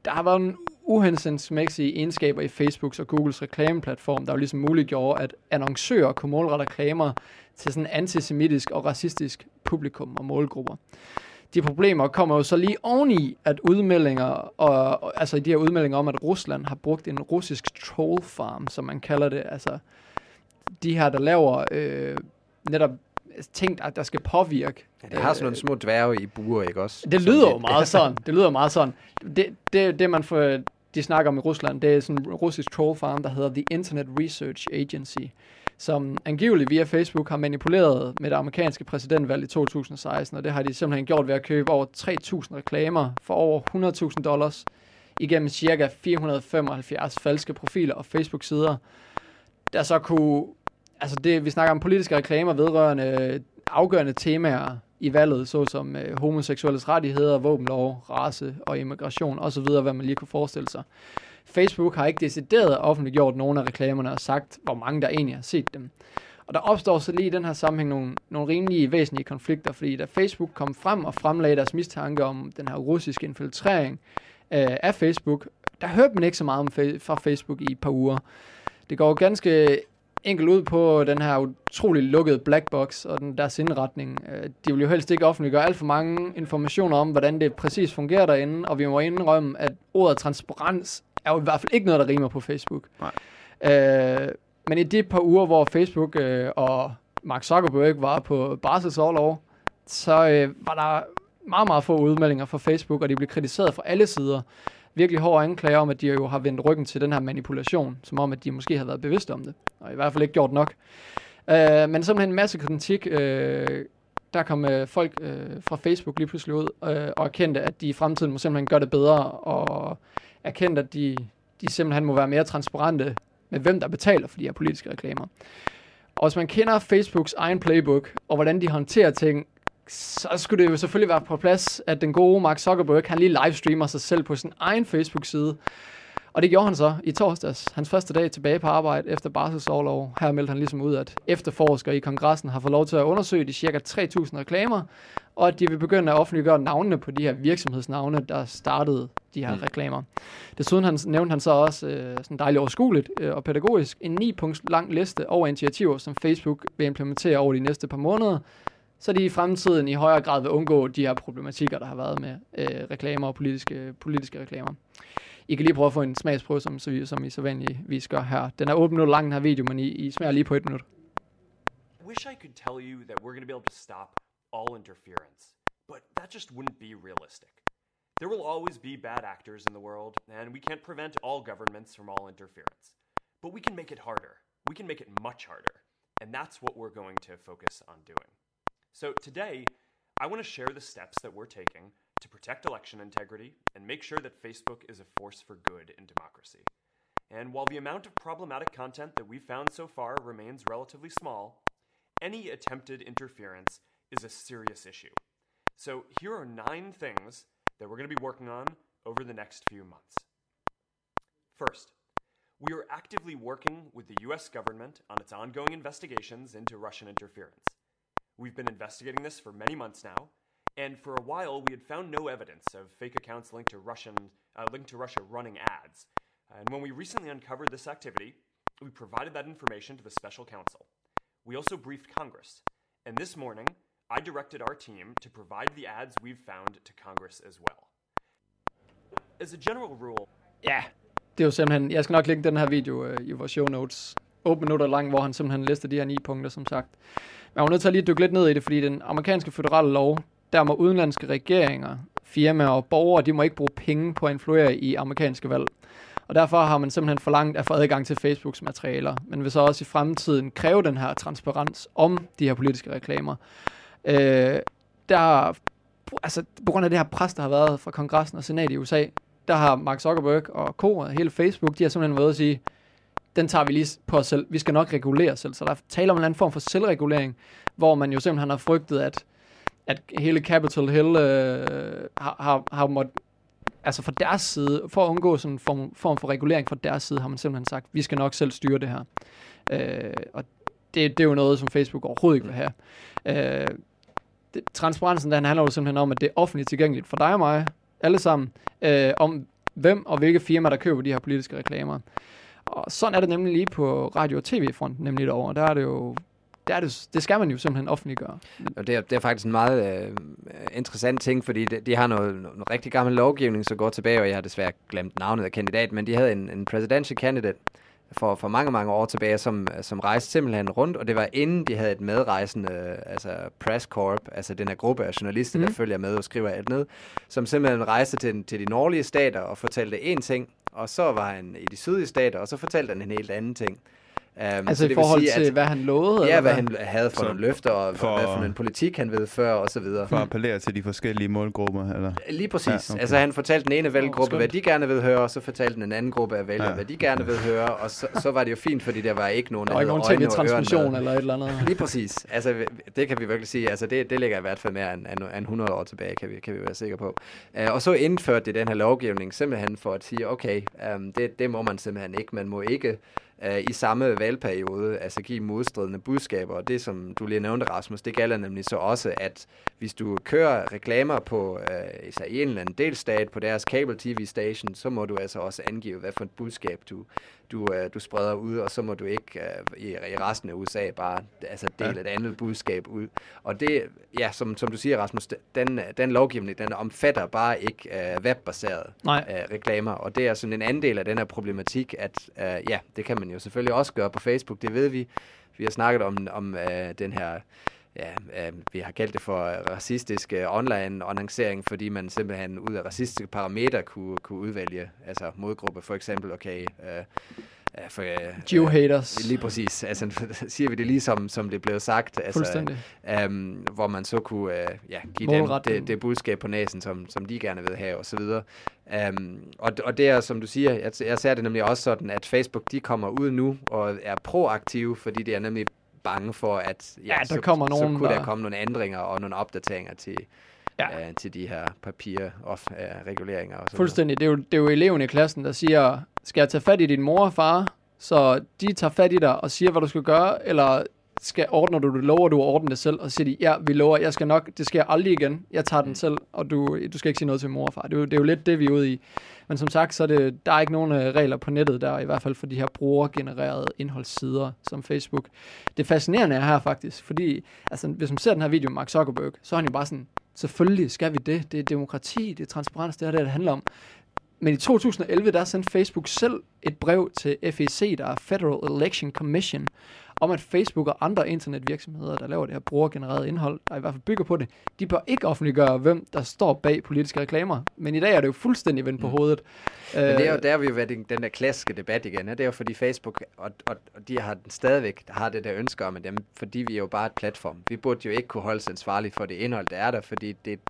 der har været en uhensigtsmæssige egenskaber i Facebooks og Googles reklameplatform, der jo ligesom muliggjorde, at annoncører kunne målrette reklamer til sådan antisemitisk og racistisk publikum og målgrupper. De problemer kommer jo så lige oveni, at udmeldinger, og, og, altså de her udmeldinger om, at Rusland har brugt en russisk troll farm, som man kalder det, altså de her, der laver øh, netop ting, der, der skal påvirke. Ja, det har sådan nogle små dværge i buer, ikke også? Det lyder jo meget sådan. Det lyder meget sådan. Det, det, det man får, de snakker om i Rusland, det er sådan en russisk troll farm, der hedder The Internet Research Agency, som angiveligt via Facebook har manipuleret med det amerikanske præsidentvalg i 2016, og det har de simpelthen gjort ved at købe over 3.000 reklamer for over 100.000 dollars igennem cirka 475 falske profiler og Facebook-sider, der så kunne, altså det, vi snakker om politiske reklamer vedrørende afgørende temaer i valget, såsom øh, homoseksuelles rettigheder, våbenlov, race og immigration osv., hvad man lige kunne forestille sig. Facebook har ikke decideret offentliggjort nogen af reklamerne og sagt, hvor mange der egentlig har set dem. Og der opstår så lige i den her sammenhæng nogle, nogle rimelige væsentlige konflikter, fordi da Facebook kom frem og fremlagde deres mistanke om den her russiske infiltrering øh, af Facebook, der hørte man ikke så meget om fa- fra Facebook i et par uger. Det går ganske enkelt ud på den her utrolig lukkede black box og den deres indretning. Øh, De vil jo helst ikke offentliggøre alt for mange informationer om, hvordan det præcis fungerer derinde, og vi må indrømme, at ordet transparens er jo i hvert fald ikke noget, der rimer på Facebook. Nej. Øh, men i de par uger, hvor Facebook øh, og Mark Zuckerberg var på barselsårlov, så øh, var der meget, meget få udmeldinger fra Facebook, og de blev kritiseret fra alle sider. Virkelig hårde anklager om, at de jo har vendt ryggen til den her manipulation, som om, at de måske havde været bevidste om det, og i hvert fald ikke gjort nok. Øh, men simpelthen en masse kritik. Øh, der kom øh, folk øh, fra Facebook lige pludselig ud øh, og erkendte, at de i fremtiden må simpelthen gøre det bedre, og erkendte, at de, de simpelthen må være mere transparente med, hvem der betaler for de her politiske reklamer. Og hvis man kender Facebooks egen playbook, og hvordan de håndterer ting, så skulle det jo selvfølgelig være på plads, at den gode Mark Zuckerberg, han lige livestreamer sig selv på sin egen Facebook-side. Og det gjorde han så i torsdags, hans første dag tilbage på arbejde efter barselsårlov. Her meldte han ligesom ud, at efterforskere i kongressen har fået lov til at undersøge de cirka 3.000 reklamer, og at de vil begynde at offentliggøre navnene på de her virksomhedsnavne, der startede de her mm. reklamer. Desuden han, nævnte han så også øh, sådan dejligt overskueligt øh, og pædagogisk en 9 punkts lang liste over initiativer, som Facebook vil implementere over de næste par måneder, så de i fremtiden i højere grad vil undgå de her problematikker, der har været med øh, reklamer og politiske, politiske reklamer. I kan lige prøve at få en smagsprøve, som, som, vi, som I så vanligvis gør her. Den er 8 minutter lang, den her video, men I, I smager lige på et minut. wish I could tell you that we're going to be able to stop all interference, but that just wouldn't be realistic. There will always be bad actors in the world, and we can't prevent all governments from all interference. But we can make it harder. We can make it much harder. And that's what we're going to focus on doing. So today, I want to share the steps that we're taking to protect election integrity and make sure that Facebook is a force for good in democracy. And while the amount of problematic content that we've found so far remains relatively small, any attempted interference is a serious issue. So here are nine things that we're going to be working on over the next few months. First, we are actively working with the US government on its ongoing investigations into Russian interference. We've been investigating this for many months now, and for a while we had found no evidence of fake accounts linked to Russian uh, linked to Russia running ads. And when we recently uncovered this activity, we provided that information to the special counsel. We also briefed Congress, and this morning I directed our team to provide the ads we've found to Congress as well. As a general rule, Ja, det er jo simpelthen... Jeg skal nok lægge den her video øh, i vores show notes. 8 minutter lang, hvor han simpelthen lister de her ni punkter, som sagt. Men jeg var nødt til at lige dykke lidt ned i det, fordi den amerikanske federale lov, der må udenlandske regeringer, firmaer og borgere, de må ikke bruge penge på at influere i amerikanske valg. Og derfor har man simpelthen forlangt at få adgang til Facebooks materialer, men vil så også i fremtiden kræve den her transparens om de her politiske reklamer. Øh, der, altså, på grund af det her pres, der har været fra kongressen og senat i USA, der har Mark Zuckerberg og Co. og hele Facebook, de har simpelthen været at sige, den tager vi lige på os selv. Vi skal nok regulere os selv. Så der taler om en eller anden form for selvregulering, hvor man jo simpelthen har frygtet, at, at hele Capitol Hill øh, har, har, har måttet altså fra deres side, for at undgå sådan en form, form for regulering fra deres side, har man simpelthen sagt, vi skal nok selv styre det her. Øh, og det, det er jo noget, som Facebook overhovedet ikke vil have. Øh, det, transparensen, den handler jo simpelthen om, at det er offentligt tilgængeligt for dig og mig, alle sammen, øh, om hvem og hvilke firmaer, der køber de her politiske reklamer. Og sådan er det nemlig lige på radio- og tv-fronten, nemlig derovre. Der er det jo det, er det, det skal man jo simpelthen offentliggøre. Og det er, det er faktisk en meget øh, interessant ting, fordi de, de har noget, noget rigtig gammel lovgivning, så går tilbage, og jeg har desværre glemt navnet af kandidat, men de havde en, en presidential candidate for, for mange, mange år tilbage, som, som rejste simpelthen rundt, og det var inden de havde et medrejsende, altså press corp, altså den her gruppe af journalister, mm. der følger med og skriver alt ned, som simpelthen rejste til, til de nordlige stater og fortalte en ting, og så var han i de sydlige stater, og så fortalte han en helt anden ting. Um, altså i forhold sige, til, at, hvad han lovede? Ja, eller hvad han havde for så nogle løfter, og for- hvad for en politik han ved før, og så videre. For at appellere til de forskellige målgrupper, eller? Lige præcis. Ja, okay. Altså han fortalte den ene vælgergruppe, skønt. hvad de gerne vil høre, og så fortalte den anden gruppe af vælgere, Ja. hvad de gerne vil høre, og så, så var det jo fint, fordi der var ikke nogen, Der var ikke nogen tv-transmission eller et eller andet. Lige præcis. Altså, det kan vi virkelig sige. Altså, det, det ligger i hvert fald mere end, end, end 100 år tilbage, kan vi, kan vi være sikre på. Uh, og så indførte de den her lovgivning simpelthen for at sige, okay, um, det, det må man simpelthen ikke. Man må ikke Øh, i samme valgperiode altså give modstridende budskaber. Og det, som du lige nævnte, Rasmus, det gælder nemlig så også, at hvis du kører reklamer på øh, især i en eller anden delstat på deres cable tv station, så må du altså også angive, hvad for et budskab du, du, uh, du spreder ud, og så må du ikke uh, i, i resten af USA bare altså dele Ja. et andet budskab ud. Og det, ja, som, som du siger, Rasmus, den, den lovgivning, den omfatter bare ikke uh, webbaserede uh, reklamer, og det er sådan en anden del af den her problematik, at uh, ja, det kan man jo selvfølgelig også gøre på Facebook, det ved vi. Vi har snakket om, om uh, den her ja, øh, vi har kaldt det for øh, racistisk øh, online-annoncering, fordi man simpelthen ud af racistiske parametre kunne, kunne udvælge altså modgruppe, for eksempel, okay, øh, øh, for, øh, Geohaters. Lige præcis. Altså, siger vi det lige som, som det blev sagt. Altså, Fuldstændig. Øhm, hvor man så kunne øh, ja, give dem det, det budskab på næsen, som, som de gerne vil have, og så videre. Um, og, og det er, som du siger, jeg, jeg ser det nemlig også sådan, at Facebook, de kommer ud nu og er proaktive, fordi de er nemlig bange for, at Ja, der så, kommer så nogen, kunne der der- komme nogle ændringer og nogle opdateringer til, Ja. ja. uh, til de her papirreguleringer. og så videre. Fuldstændig. Det er, jo, det er jo eleven i klassen, der siger, skal jeg tage fat i din mor og far, så de tager fat i dig og siger, hvad du skal gøre, eller skal ordner du det, lover du at ordne det selv, og så siger de, ja, vi lover, jeg skal nok, det skal jeg aldrig igen, jeg tager den selv, og du, du skal ikke sige noget til mor og far. Det er, jo, det er jo lidt det, vi er ude i. Men som sagt, så er det, der er ikke nogen øh, regler på nettet, der i hvert fald for de her brugergenererede indholdssider som Facebook. Det fascinerende er her faktisk, fordi altså, hvis man ser den her video med Mark Zuckerberg, så er han jo bare sådan, selvfølgelig skal vi det, det er demokrati, det er transparens, det er det, det handler om. Men i 2011, der sendte Facebook selv et brev til FEC, der er Federal Election Commission, om at Facebook og andre internetvirksomheder, der laver det her brugergenereret indhold, der i hvert fald bygger på det, de bør ikke offentliggøre, hvem der står bag politiske reklamer. Men i dag er det jo fuldstændig vendt på hovedet. Men det er jo Øh, der, har vi jo været den der klassiske debat igen. Det er jo fordi Facebook, og, og, og de har stadigvæk har det der ønske om, at dem, fordi vi er jo bare et platform. Vi burde jo ikke kunne holde os ansvarlige for det indhold, der er der, fordi det,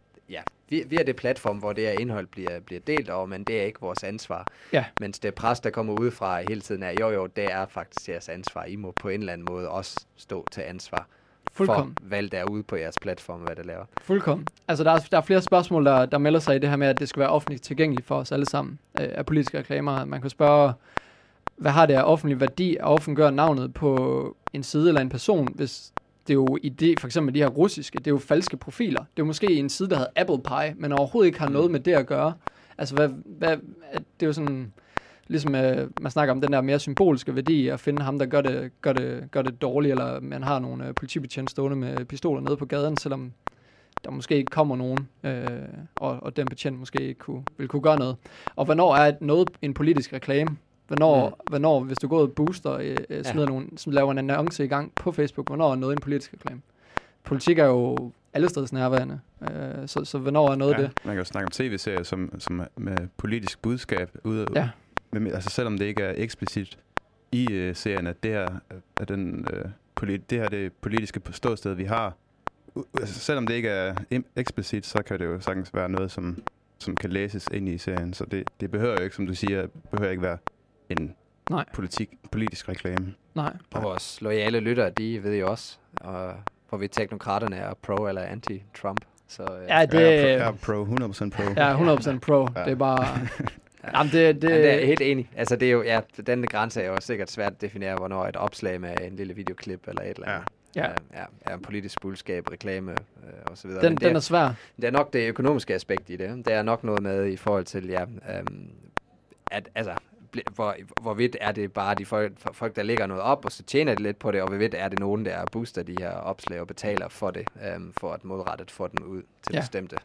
vi, vi er det platform, hvor det her indhold bliver, bliver delt over, men det er ikke vores ansvar. Ja. Mens det pres, der kommer udefra hele tiden er, jo jo, det er faktisk jeres ansvar. I må på en eller anden måde også stå til ansvar Fuldkommen. for valg, der er ude på jeres platform, hvad det laver. Fuldkommen. Altså, der er, der er flere spørgsmål, der, der melder sig i det her med, at det skal være offentligt tilgængeligt for os alle sammen øh, af politiske reklamer. Man kan spørge, hvad har det af offentlig værdi at offentliggøre navnet på en side eller en person, hvis det er jo i det, for eksempel de her russiske, det er jo falske profiler. Det er jo måske en side, der hedder Apple Pie, men overhovedet ikke har noget med det at gøre. Altså, hvad, hvad, det er jo sådan, ligesom øh, man snakker om den der mere symbolske værdi, at finde ham, der gør det, gør det, gør det dårligt, eller man har nogle øh, politibetjente stående med pistoler nede på gaden, selvom der måske ikke kommer nogen, øh, og, og den betjent måske ikke kunne, vil kunne gøre noget. Og hvornår er et noget en politisk reklame? Hvornår, mm. hvornår hvis du går ud og booster, øh, øh, smider ja. nogen, som laver en annonce i gang på Facebook, hvornår er noget en politisk reklame? Politik er jo alle steds nærværende, øh, så, så hvornår er noget ja, det? Man kan jo snakke om tv-serier som, som med politisk budskab ude. Ja. Men, altså selvom det ikke er eksplicit i øh, serien, at det her er den, øh, polit, det her det politiske ståsted, vi har. U- altså, selvom det ikke er eksplicit, så kan det jo sagtens være noget, som, som kan læses ind i serien. Så det, det behøver jo ikke, som du siger, behøver ikke være en Nej. politik, politisk reklame. Nej. Og vores loyale lyttere, de ved jo også, og hvorvidt teknokraterne er pro eller anti-Trump. Så, øh, Ja, det, Jeg er pro, jeg er pro 100% pro. ja, 100% pro. Det er bare... Jamen, det, det, Ja, det er helt enig. Altså, det er jo, ja, den grænse er jo sikkert svært at definere, hvornår et opslag med en lille videoklip eller et eller andet. Ja. Ja. Ja, er en politisk budskab, reklame øh, og så videre. den, Men det, den er, er svær. det er nok det økonomiske aspekt i det. Der er nok noget med i forhold til, ja, øhm, at, altså, hvor, hvorvidt er det bare de folk, folk, der lægger noget op, og så tjener de lidt på det, og hvorvidt er det nogen, der booster de her opslag og betaler for det, øhm, for at målrettet få dem ud til Ja. bestemte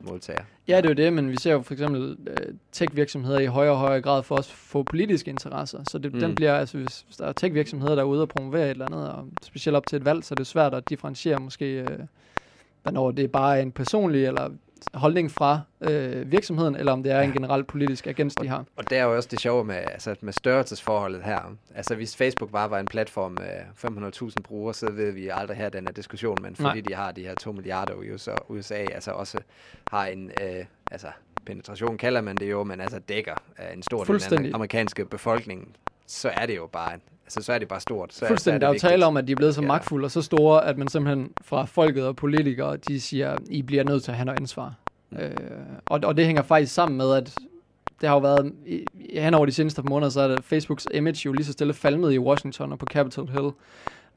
måltager. Ja, det er jo det, men vi ser jo for eksempel øh, tech-virksomheder i højere og højere grad for os få politiske interesser. Så det, mm. den bliver, altså hvis, hvis der er tech-virksomheder, der er ude og promovere et eller andet, og specielt op til et valg, så er det svært at differentiere måske, øh, hvornår det er bare en personlig eller holdning fra øh, virksomheden, eller om det er en generel politisk agens, de har. Og det er jo også det sjove med, altså, med størrelsesforholdet her. Altså hvis Facebook bare var en platform med 500.000 brugere, så ved vi aldrig her den her diskussion, men fordi Nej. De har de her 2 milliarder i USA, USA altså også har en, øh, altså penetration kalder man det jo, men altså dækker øh, en stor del af den amerikanske befolkning, så er det jo bare, altså så er det bare stort. Så, Fuldstændig. Der er jo tale om, at de er blevet så Ja. magtfulde og så store, at man simpelthen fra folket og politikere, de siger, I bliver nødt til at have noget ansvar. Mm. Øh, og, og det hænger faktisk sammen med, at det har jo været, i, hen over de seneste måneder, så er det Facebooks image jo lige så stille falmet i Washington og på Capitol Hill.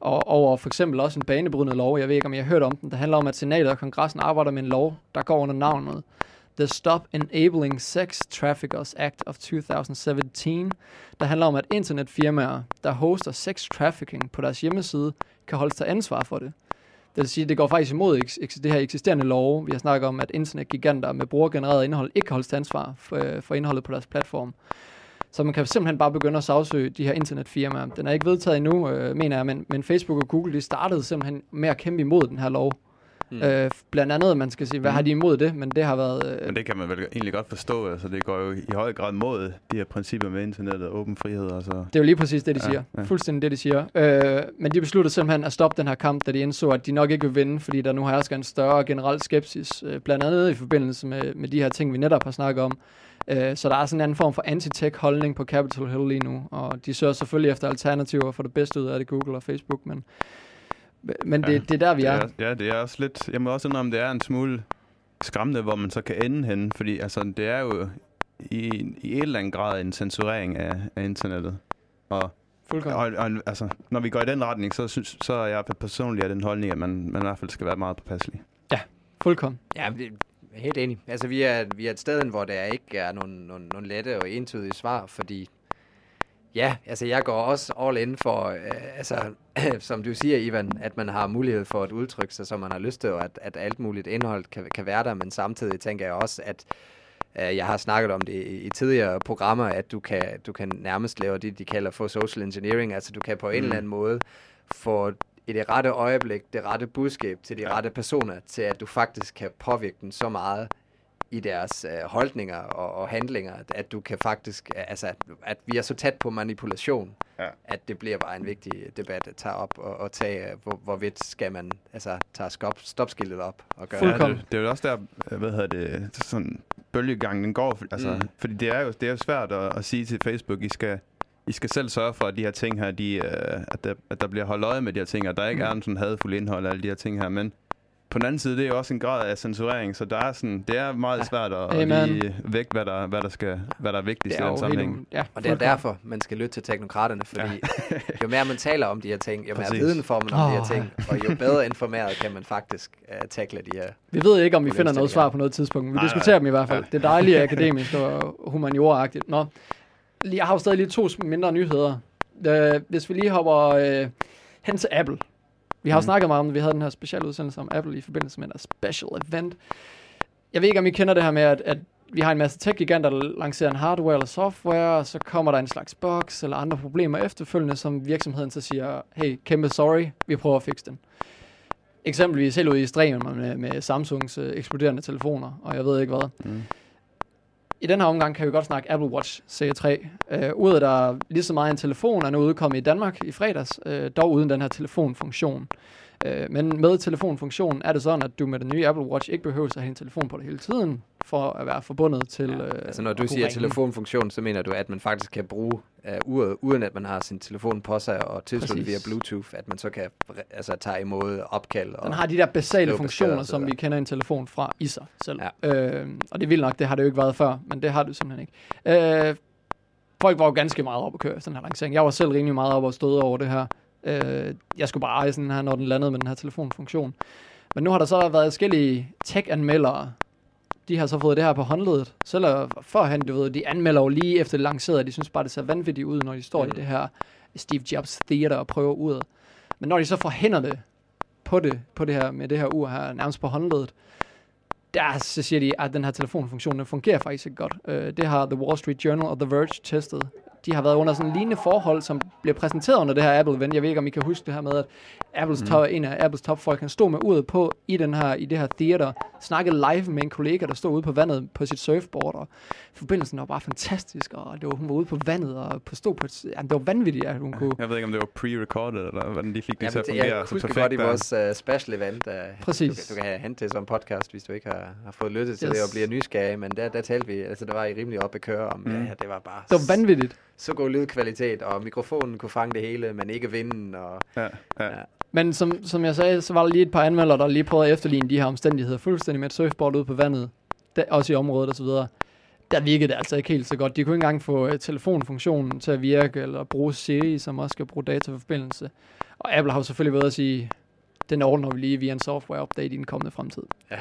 Og over for eksempel også en banebrydende lov, jeg ved ikke, om jeg har hørt om den, der handler om, at senatet og kongressen arbejder med en lov, der går under navnet The Stop Enabling Sex Traffickers Act of 2017, der handler om, at internetfirmaer, der hoster sex trafficking på deres hjemmeside, kan holdes til ansvar for det. Det vil sige, det går faktisk imod det her eksisterende lov. Vi har snakket om, at internetgiganter med brugergenereret indhold ikke holdes til ansvar for, øh, for indholdet på deres platform. Så man kan simpelthen bare begynde at sagsøge de her internetfirmaer. Den er ikke vedtaget endnu, øh, mener jeg, men, men Facebook og Google de startede simpelthen med at kæmpe imod den her lov. Mm. Øh, blandt andet, man skal sige, hvad Mm. har de imod det? Men det har været... Øh, Men det kan man vel egentlig godt forstå. Altså, det går jo i høj grad mod de her principper med internettet og åben frihed. Altså. Det er jo lige præcis det, de Ja, siger. ja. Fuldstændig det, de siger. Øh, men de besluttede simpelthen at stoppe den her kamp, da de indså, at de nok ikke vil vinde, fordi der nu hersker en større generel skepsis, øh, blandt andet i forbindelse med, med de her ting, vi netop har snakket om. Øh, så der er sådan en anden form for anti-tech-holdning på Capitol Hill lige nu, og de søger selvfølgelig efter alternativer for det bedste ud af det, Google og Facebook, men, men det, Ja, det er der, vi det er. er. Ja, det er også lidt... Jeg må også indrømme, det er en smule skræmmende, hvor man så kan ende henne. Fordi altså, det er jo i, i et eller andet grad en censurering af, af internettet. Og, Fuldkommen. og, og altså, når vi går i den retning, så, synes, så er jeg personligt af den holdning, at man, man i hvert fald skal være meget påpasselig. Fuldkommen. Ja, det, helt enig. Altså, vi er, vi er et sted, hvor der ikke er nogle, nogle, nogle lette og entydige svar, fordi ja, altså jeg går også all in for, øh, altså, som du siger, Ivan, at man har mulighed for at udtrykke sig, som man har lyst til, og at, at alt muligt indhold kan, kan være der, men samtidig tænker jeg også, at øh, jeg har snakket om det i, i tidligere programmer, at du kan, du kan nærmest lave det, de kalder for social engineering, altså du kan på en Mm. eller anden måde få i det rette øjeblik, det rette budskab til de Ja. rette personer, til at du faktisk kan påvirke dem så meget i deres øh, holdninger og, og handlinger, at, at du kan faktisk, øh, altså at, at vi er så tæt på manipulation, Ja. at det bliver bare en vigtig debat at tage op og, og tage, øh, hvor, hvorvidt skal man altså tage stop, stopskiltet op og gøre Fuldkommen. Ja, det, det er jo også der, øh, hvad hedder det, sådan bølgegangen den går. Altså, mm. Fordi det er jo det er jo svært at, at sige til Facebook, I skal, I skal selv sørge for, at de her ting her, de, at, der, at der bliver holdt øje med de her ting, og der ikke Mm. er en sådan hadfuld indhold af alle de her ting her. Men på den anden side, det er jo også en grad af censurering, så der er sådan, det er meget Ja. svært at, Amen. at lige væk, hvad der, hvad der, skal, hvad der er vigtigst i den sammenhæng. helt, ja, Og det er derfor, man skal lytte til teknokraterne, fordi ja. jo mere man taler om de her ting, jo mere viden får man om de her ting, og jo bedre informeret kan man faktisk uh, takle de her. Vi ved ikke, om vi finder noget svar på noget tidspunkt. Vi Nej, diskuterer nej. dem i hvert fald. Ja. Det er dejligt akademisk og humaniora-agtigt. Nå, lige- jeg har jo stadig lige to mindre nyheder. Øh, hvis vi lige hopper øh, hen til Apple. Vi har Mhm. snakket meget om det. Vi havde den her specialudsendelse om Apple i forbindelse med deres special event. Jeg ved ikke, om I kender det her med, at, at vi har en masse tech-giganter, der lancerer en hardware eller software, og så kommer der en slags box eller andre problemer efterfølgende, som virksomheden så siger, hey, kæmpe sorry, vi prøver at fikse den. Eksempelvis helt ude i ekstremen med, med Samsungs øh, eksploderende telefoner, og jeg ved ikke hvad. Mm. I den her omgang kan vi godt snakke Apple Watch Serie 3. Øh, ud af der lige så meget en telefon er nu udkommet i Danmark i fredags, øh, dog uden den her telefonfunktion. Øh, men med telefonfunktionen er det sådan, at du med den nye Apple Watch ikke behøver at have en telefon på dig hele tiden, for at være forbundet til... Ja, øh, Altså når du at siger ringe. telefonfunktion, så mener du, at man faktisk kan bruge uh, uret, uden at man har sin telefon på sig og tilsluttet via. Bluetooth, at man så kan altså, tage imod opkald. Og, Den har de der basale funktioner, som vi kender en telefon fra i sig selv. Ja. Øh, og det vildt nok, det har det jo ikke været før, men det har det simpelthen ikke. Øh, folk var jo ganske meget op at køre den her lancering. Jeg var selv rimelig meget op og støde over det her. Øh, jeg skulle bare eje sådan her, når den landede med den her telefonfunktion. Men nu har der så været forskellige tech-anmeldere. De har så fået det her på håndledet. Selv førhen, du ved, de anmelder jo lige efter det lancerede. De synes bare, det ser vanvittigt ud, når de står mm. i det her Steve Jobs Theater og prøver uret. Men når de så får hænderne på det, på det her, med det her ur her, nærmest på håndledet, der så siger de, at den her telefonfunktion den fungerer faktisk ikke godt. Øh, det har The Wall Street Journal og The Verge testet. De har været under sådan lignende forhold, som bliver præsenteret under det her Apple-event. Jeg ved ikke, om I kan huske det her med, at Apples top, en af Apples topfolk, han stod med uret på i, den her, i det her theater, snakkede live med en kollega, der stod ude på vandet på sit surfboard, og forbindelsen var bare fantastisk, og det var, hun var ude på vandet, og på, stod på et, ja, det var vanvittigt, at hun kunne... Jeg ved ikke, om det var pre-recorded, eller hvordan de fik det Ja, til at fungere. jeg så husker perfekt godt i vores uh, special event, uh, Præcis. Du, kan- du kan have hente det som podcast, hvis du ikke har, har fået lyttet til Yes. det og bliver nysgerrig, men der, der talte vi, altså der var I rimelig op at køre om, mm. ja, ja, det var bare Det var vanvittigt. Så god lydkvalitet, og mikrofonen kunne fange det hele, men ikke vinden, og Ja, ja. Ja. Men som, som jeg sagde, så var der lige et par anmeldere, der lige prøvede at efterligne de her omstændigheder fuldstændig med et surfboard ude på vandet, der, også i området og så videre. Der virkede det altså ikke helt så godt. De kunne ikke engang få uh, telefonfunktionen til at virke, eller bruge Siri, som også skal bruge dataforbindelse. Og Apple har jo selvfølgelig været at sige, den ordner vi lige via en software update i den kommende fremtid. Ja.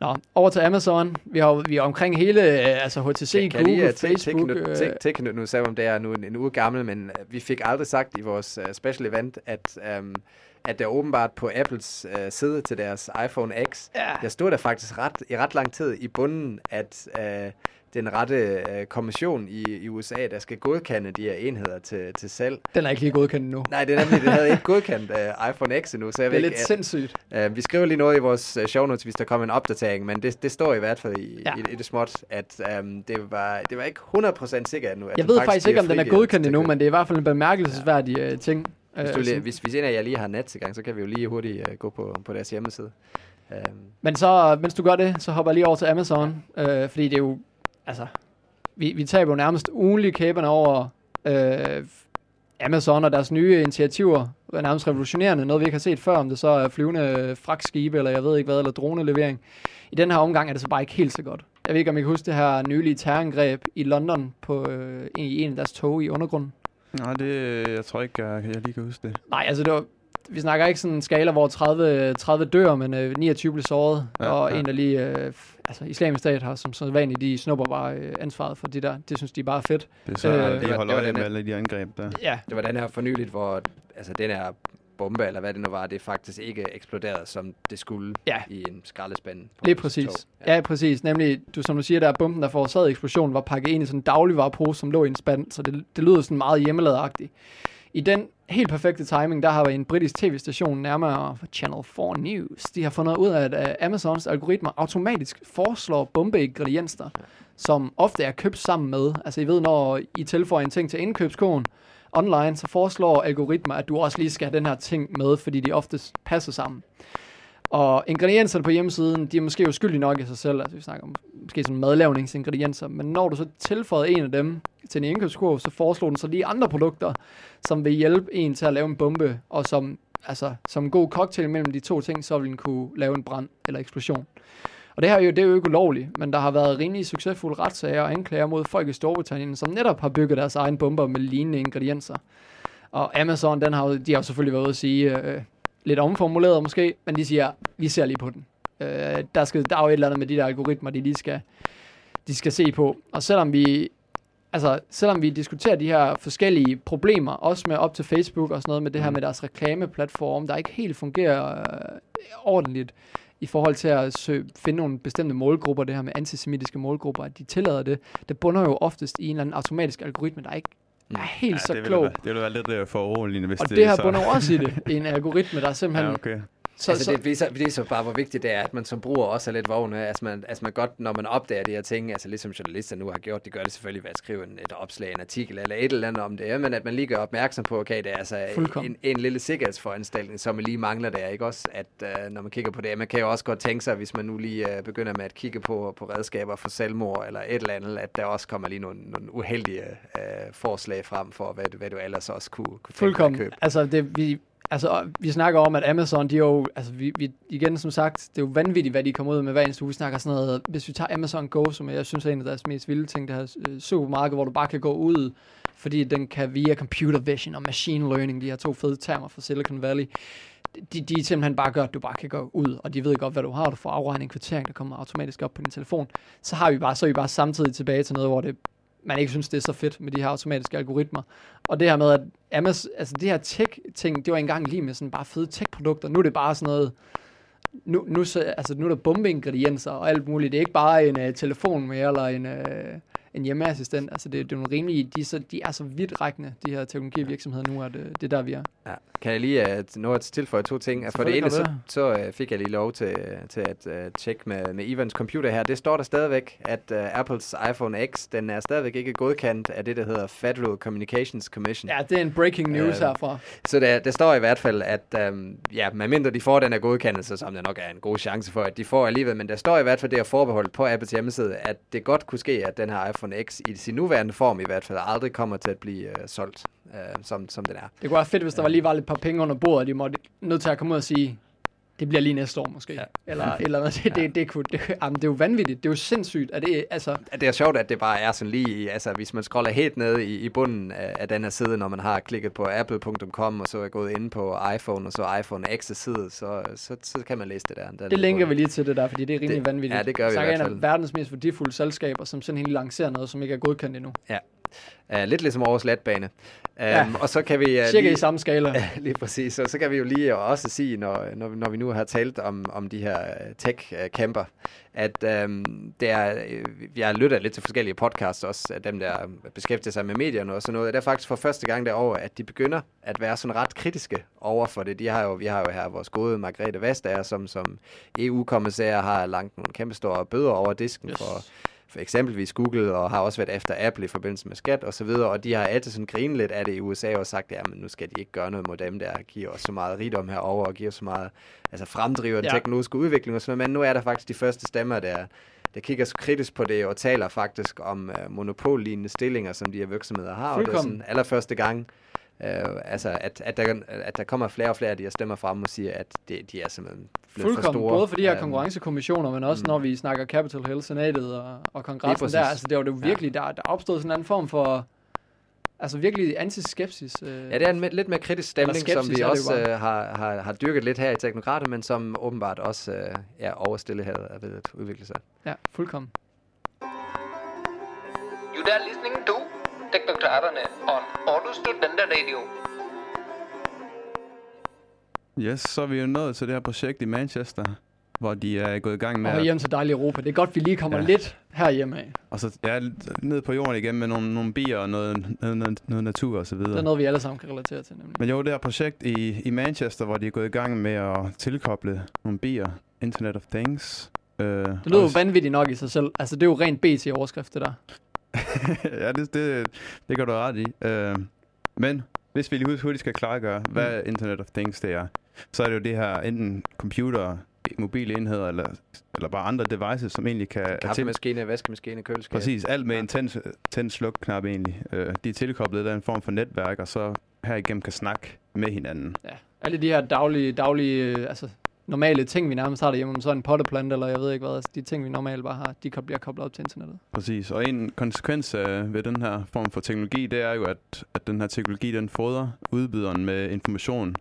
Nå, over til Amazon. Vi har, vi er omkring hele, øh, altså HTC, Kan lige, Google, te- Facebook. øh, te- tekno- nu sagde om det er nu en, en uge gammel, men vi fik aldrig sagt i vores uh, special event, at, um, at der åbenbart på Apples uh, side til deres iPhone X, Ja. der stod der faktisk ret, i ret lang tid i bunden, at uh, den rette uh, kommission i, i USA, der skal godkende de her enheder til, til salg. Den er ikke lige godkendt nu. Nej, det er nemlig, det havde ikke godkendt uh, iPhone X endnu, så jeg Det er ved lidt ikke, sindssygt. Uh, vi skriver lige noget i vores uh, show notes, hvis der kommer en opdatering, men det, det står i hvert fald i, Ja. ja. i, i det småt, at um, det, var, det var ikke 100% sikkert endnu. At Jeg den ved faktisk ikke, bliver om den er godkendt endnu, men det er i hvert fald en bemærkelsesværdig øh, ting. Hvis, Øh, du lige, som- hvis, hvis en af jer lige har nettilgang, så kan vi jo lige hurtigt uh, gå på, på deres hjemmeside. Um, Men så, mens du gør det, så hopper jeg lige over til Amazon, øh, fordi det er jo, altså, vi, vi taber jo nærmest ugenlig kæberne over øh, Amazon og deres nye initiativer, er nærmest revolutionerende, noget vi ikke har set før, om det så er flyvende fragtskibe, eller jeg ved ikke hvad, eller dronelevering. I den her omgang er det så bare ikke helt så godt. Jeg ved ikke, om I kan huske det her nylige terrorangreb i London på øh, i en af deres tog i undergrunden. Nej, det, jeg tror ikke, jeg, jeg lige kan huske det. Nej, altså det var, vi snakker ikke sådan en skala, hvor 30, 30 dør, men øh, 29 blev såret, ja, og ja. en der lige, øh, altså islamisk stat har som så vanligt, de snupper bare øh, ansvaret for det der. Det synes de bare er fedt. Det er så, Øh, det holder det øje den med alle de angreb der. Ja, det var den her for nyligt, hvor altså, den her bombe, eller hvad det nu var, det faktisk ikke eksploderede, som det skulle Ja. i en skraldespand. lige præcis. tog. Ja. ja, præcis. Nemlig, du, som du siger, der bomben, der forårsagede eksplosionen, var pakket ind i sådan en dagligvarepose, som lå i en spand, så det, det lyder sådan meget hjemmeladeragtigt. I den helt perfekte timing, der har en britisk tv-station, nærmere Channel 4 News, de har fundet ud af, at øh, Amazons algoritmer automatisk foreslår bombeingredienser, som ofte er købt sammen med. Altså, I ved, når I tilføjer en ting til indkøbskoden online, så foreslår algoritmer, at du også lige skal have den her ting med, fordi de oftest passer sammen. Og ingredienserne på hjemmesiden, de er måske uskyldige nok i sig selv. Altså vi snakker om måske sådan madlavningsingredienser. Men når du så tilføjer en af dem til en indkøbskurv, så foreslår den så lige andre produkter, som vil hjælpe en til at lave en bombe, og som, altså, som en god cocktail mellem de to ting, så vil den kunne lave en brand eller eksplosion. Og det her er jo, det er jo ikke ulovligt, men der har været rimelig succesfulde retssager og anklager mod folk i Storbritannien, som netop har bygget deres egen bomber med lignende ingredienser. Og Amazon, den har de har jo selvfølgelig været ude at sige, øh, lidt omformuleret måske, men de siger, vi ser lige på den. Øh, der, skal, der er jo et eller andet med de der algoritmer, de lige skal, de skal se på. Og selvom vi, altså, selvom vi diskuterer de her forskellige problemer, også med op til Facebook og sådan noget, med det her med deres reklameplatform, der ikke helt fungerer øh, ordentligt i forhold til at søge, finde nogle bestemte målgrupper, det her med antisemitiske målgrupper, at de tillader det, det bunder jo oftest i en eller anden automatisk algoritme, der ikke er helt ja, så det, klog. Ville være, det ville være lidt uh, for overholdende, hvis Og det, det er her bunder også i det. En algoritme, der simpelthen Ja, okay. Så, altså, så, det, viser, det viser bare, hvor vigtigt det er, at man som bruger også er lidt vågne. Altså, man, altså man godt, når man opdager de her ting, altså ligesom journalister nu har gjort, de gør det selvfølgelig ved at skrive en, et opslag, en artikel eller et eller andet om det, men at man lige gør opmærksom på, okay, det er altså Fuldkommen. en, en lille sikkerhedsforanstaltning, som lige mangler der, ikke også? At uh, når man kigger på det, man kan jo også godt tænke sig, hvis man nu lige uh, begynder med at kigge på, på redskaber for selvmord eller et eller andet, at der også kommer lige nogle, nogle uheldige uh, forslag frem for, hvad, du- hvad du ellers også kunne, kunne tænke at købe. Altså, det, vi, altså, vi snakker om, at Amazon, de er jo, altså, vi, vi, igen som sagt, det er jo vanvittigt, hvad de kommer ud med hver eneste uge. Vi snakker sådan noget, hvis vi tager Amazon Go, som jeg synes er en af deres mest vilde ting, det her øh, supermarked, hvor du bare kan gå ud, fordi den kan via computer vision og machine learning, de her to fede termer fra Silicon Valley, de, de simpelthen bare gør, at du bare kan gå ud, og de ved godt, hvad du har. Du får afregning, kvittering, der kommer automatisk op på din telefon. Så har vi bare, så er vi bare samtidig tilbage til noget, hvor det, man ikke synes, det er så fedt med de her automatiske algoritmer. Og det her med, at Amazon, altså det her tech-ting, det var engang lige med sådan bare fede tech-produkter. Nu er det bare sådan noget, nu, nu, så, altså, nu er der bombeingredienser og alt muligt. Det er ikke bare en uh, telefon mere, eller en, uh, en hjemmeassistent. Altså det, det er nogle rimelige, de, er så, de er så vidtrækkende, de her teknologivirksomheder nu, at uh, det er der, vi er. Ja. Kan jeg lige uh, nå at tilføje to ting? For det ene, så, så uh, fik jeg lige lov til, til at uh, tjekke med, med Ivans computer her. Det står der stadigvæk, at uh, Apples iPhone X, den er stadigvæk ikke godkendt af det, der hedder Federal Communications Commission. Ja, det er en breaking news Øh, herfra. Så der, der står i hvert fald, at um, ja, medmindre de får den her godkendelse, som der nok er en god chance for, at de får alligevel, men der står i hvert fald det her forbehold på Apples hjemmeside, at det godt kunne ske, at den her iPhone X i sin nuværende form i hvert fald aldrig kommer til at blive uh, solgt, uh, som, som den er. Det kunne være fedt, hvis der var lige var lidt par penge under bordet, og de måtte nødt til at komme ud og sige, det bliver lige næste år måske. Ja. Eller eller andet. Det, det, det, kunne, det, jamen, det er jo vanvittigt. Det er jo sindssygt. At det, altså, Det er sjovt, at det bare er sådan lige, i- altså hvis man scroller helt ned i, i bunden af, af den her side, når man har klikket på apple.com, og så er gået ind på iPhone, og så iPhone X's side, så, så, så kan man læse det der. Der det linker vi lige til det der, fordi det er rimelig Det- vanvittigt. ja, det gør vi i Så er hvert en af fald. verdens mest værdifulde selskaber, som sådan helt lancerer noget, som ikke er godkendt endnu. Uh, lidt ligesom Aarhus Letbane. Um, Ja. Og så kan vi uh, Cirka i lige, samme skala. Ja, lige præcis. Så, så kan vi jo lige også sige, når, når, når vi nu har talt om, om de her øh, tech-kæmper, at øhm, det er, øh, jeg lytter lidt til forskellige podcasts også, af dem der beskæftiger sig med medierne og sådan noget. Det er faktisk for første gang derovre, at de begynder at være sådan ret kritiske over for det. De har jo, vi har jo her vores gode Margrethe Vestager, som som EU-kommissær har langt nogle kæmpe store bøder over disken yes. for for eksempelvis Google, og har også været efter Apple i forbindelse med skat og så videre, og de har altid sådan grinet lidt af det i USA og sagt, men nu skal de ikke gøre noget mod dem, der giver os så meget rigdom herover og giver så meget, altså fremdriver den Ja. teknologiske udvikling og sådan noget, men nu er der faktisk de første stemmer, der, der kigger så kritisk på det og taler faktisk om uh, monopollignende stillinger, som de her virksomheder har, og det er Fuldkommen. sådan allerførste gang, Uh, altså, at, at, der, at der kommer flere og flere af de her stemmer frem og siger, at det, de er simpelthen blevet for Fuldkommen, store. både for de her konkurrencekommissioner, men også mm. når vi snakker Capitol Hill, Senatet og, og kongressen der. Altså, det var det jo virkelig, der, der opstod sådan en anden form for, altså virkelig antiskepsis. Øh, Ja, det er en lidt mere kritisk stemning, skepsis som vi også øh, har, har, har dyrket lidt her i Teknokrater, men som åbenbart også øh, ja, over Stillehavet er ved at udvikle sig. ja, fuldkommen. You are listening to Technokraterne on Aarhus Studenter Radio. Yes, så er vi jo nået til det her projekt i Manchester, hvor de er gået i gang med Og hjem til dejlig Europa. Det er godt, vi lige kommer ja. Lidt herhjemme af. Og så ja, ned på jorden igen med nogle, nogle bier og noget, noget, noget, natur og så videre. Det er noget, vi alle sammen kan relatere til, nemlig. Men jo, det her projekt i, i Manchester, hvor de er gået i gang med at tilkoble nogle bier, Internet of Things. Øh, Det lyder jo vanvittigt nok i sig selv. Altså, det er jo rent BT-overskrift, det der. ja, det, det, det kan du ret i. Øh, men hvis vi lige hurtigt skal klargøre, hvad Mm. Internet of Things det er, så er det jo det her enten computer, mobile enheder, eller, eller bare andre devices, som egentlig kan... Kaffemaskine, vaskemaskine, køleskab. Præcis, alt med Ja. en tænd, tænd sluk knap egentlig. Øh, de er tilkoblet af en form for netværk, og så herigennem kan snakke med hinanden. Ja. Alle de her daglige, daglige øh, altså, normale ting, vi nærmest har derhjemme, om så en potteplant, eller jeg ved ikke hvad, altså, de ting, vi normalt bare har, de bliver koblet op til internettet. Præcis, og en konsekvens øh, ved den her form for teknologi, det er jo, at, at den her teknologi, den fodrer udbyderen med information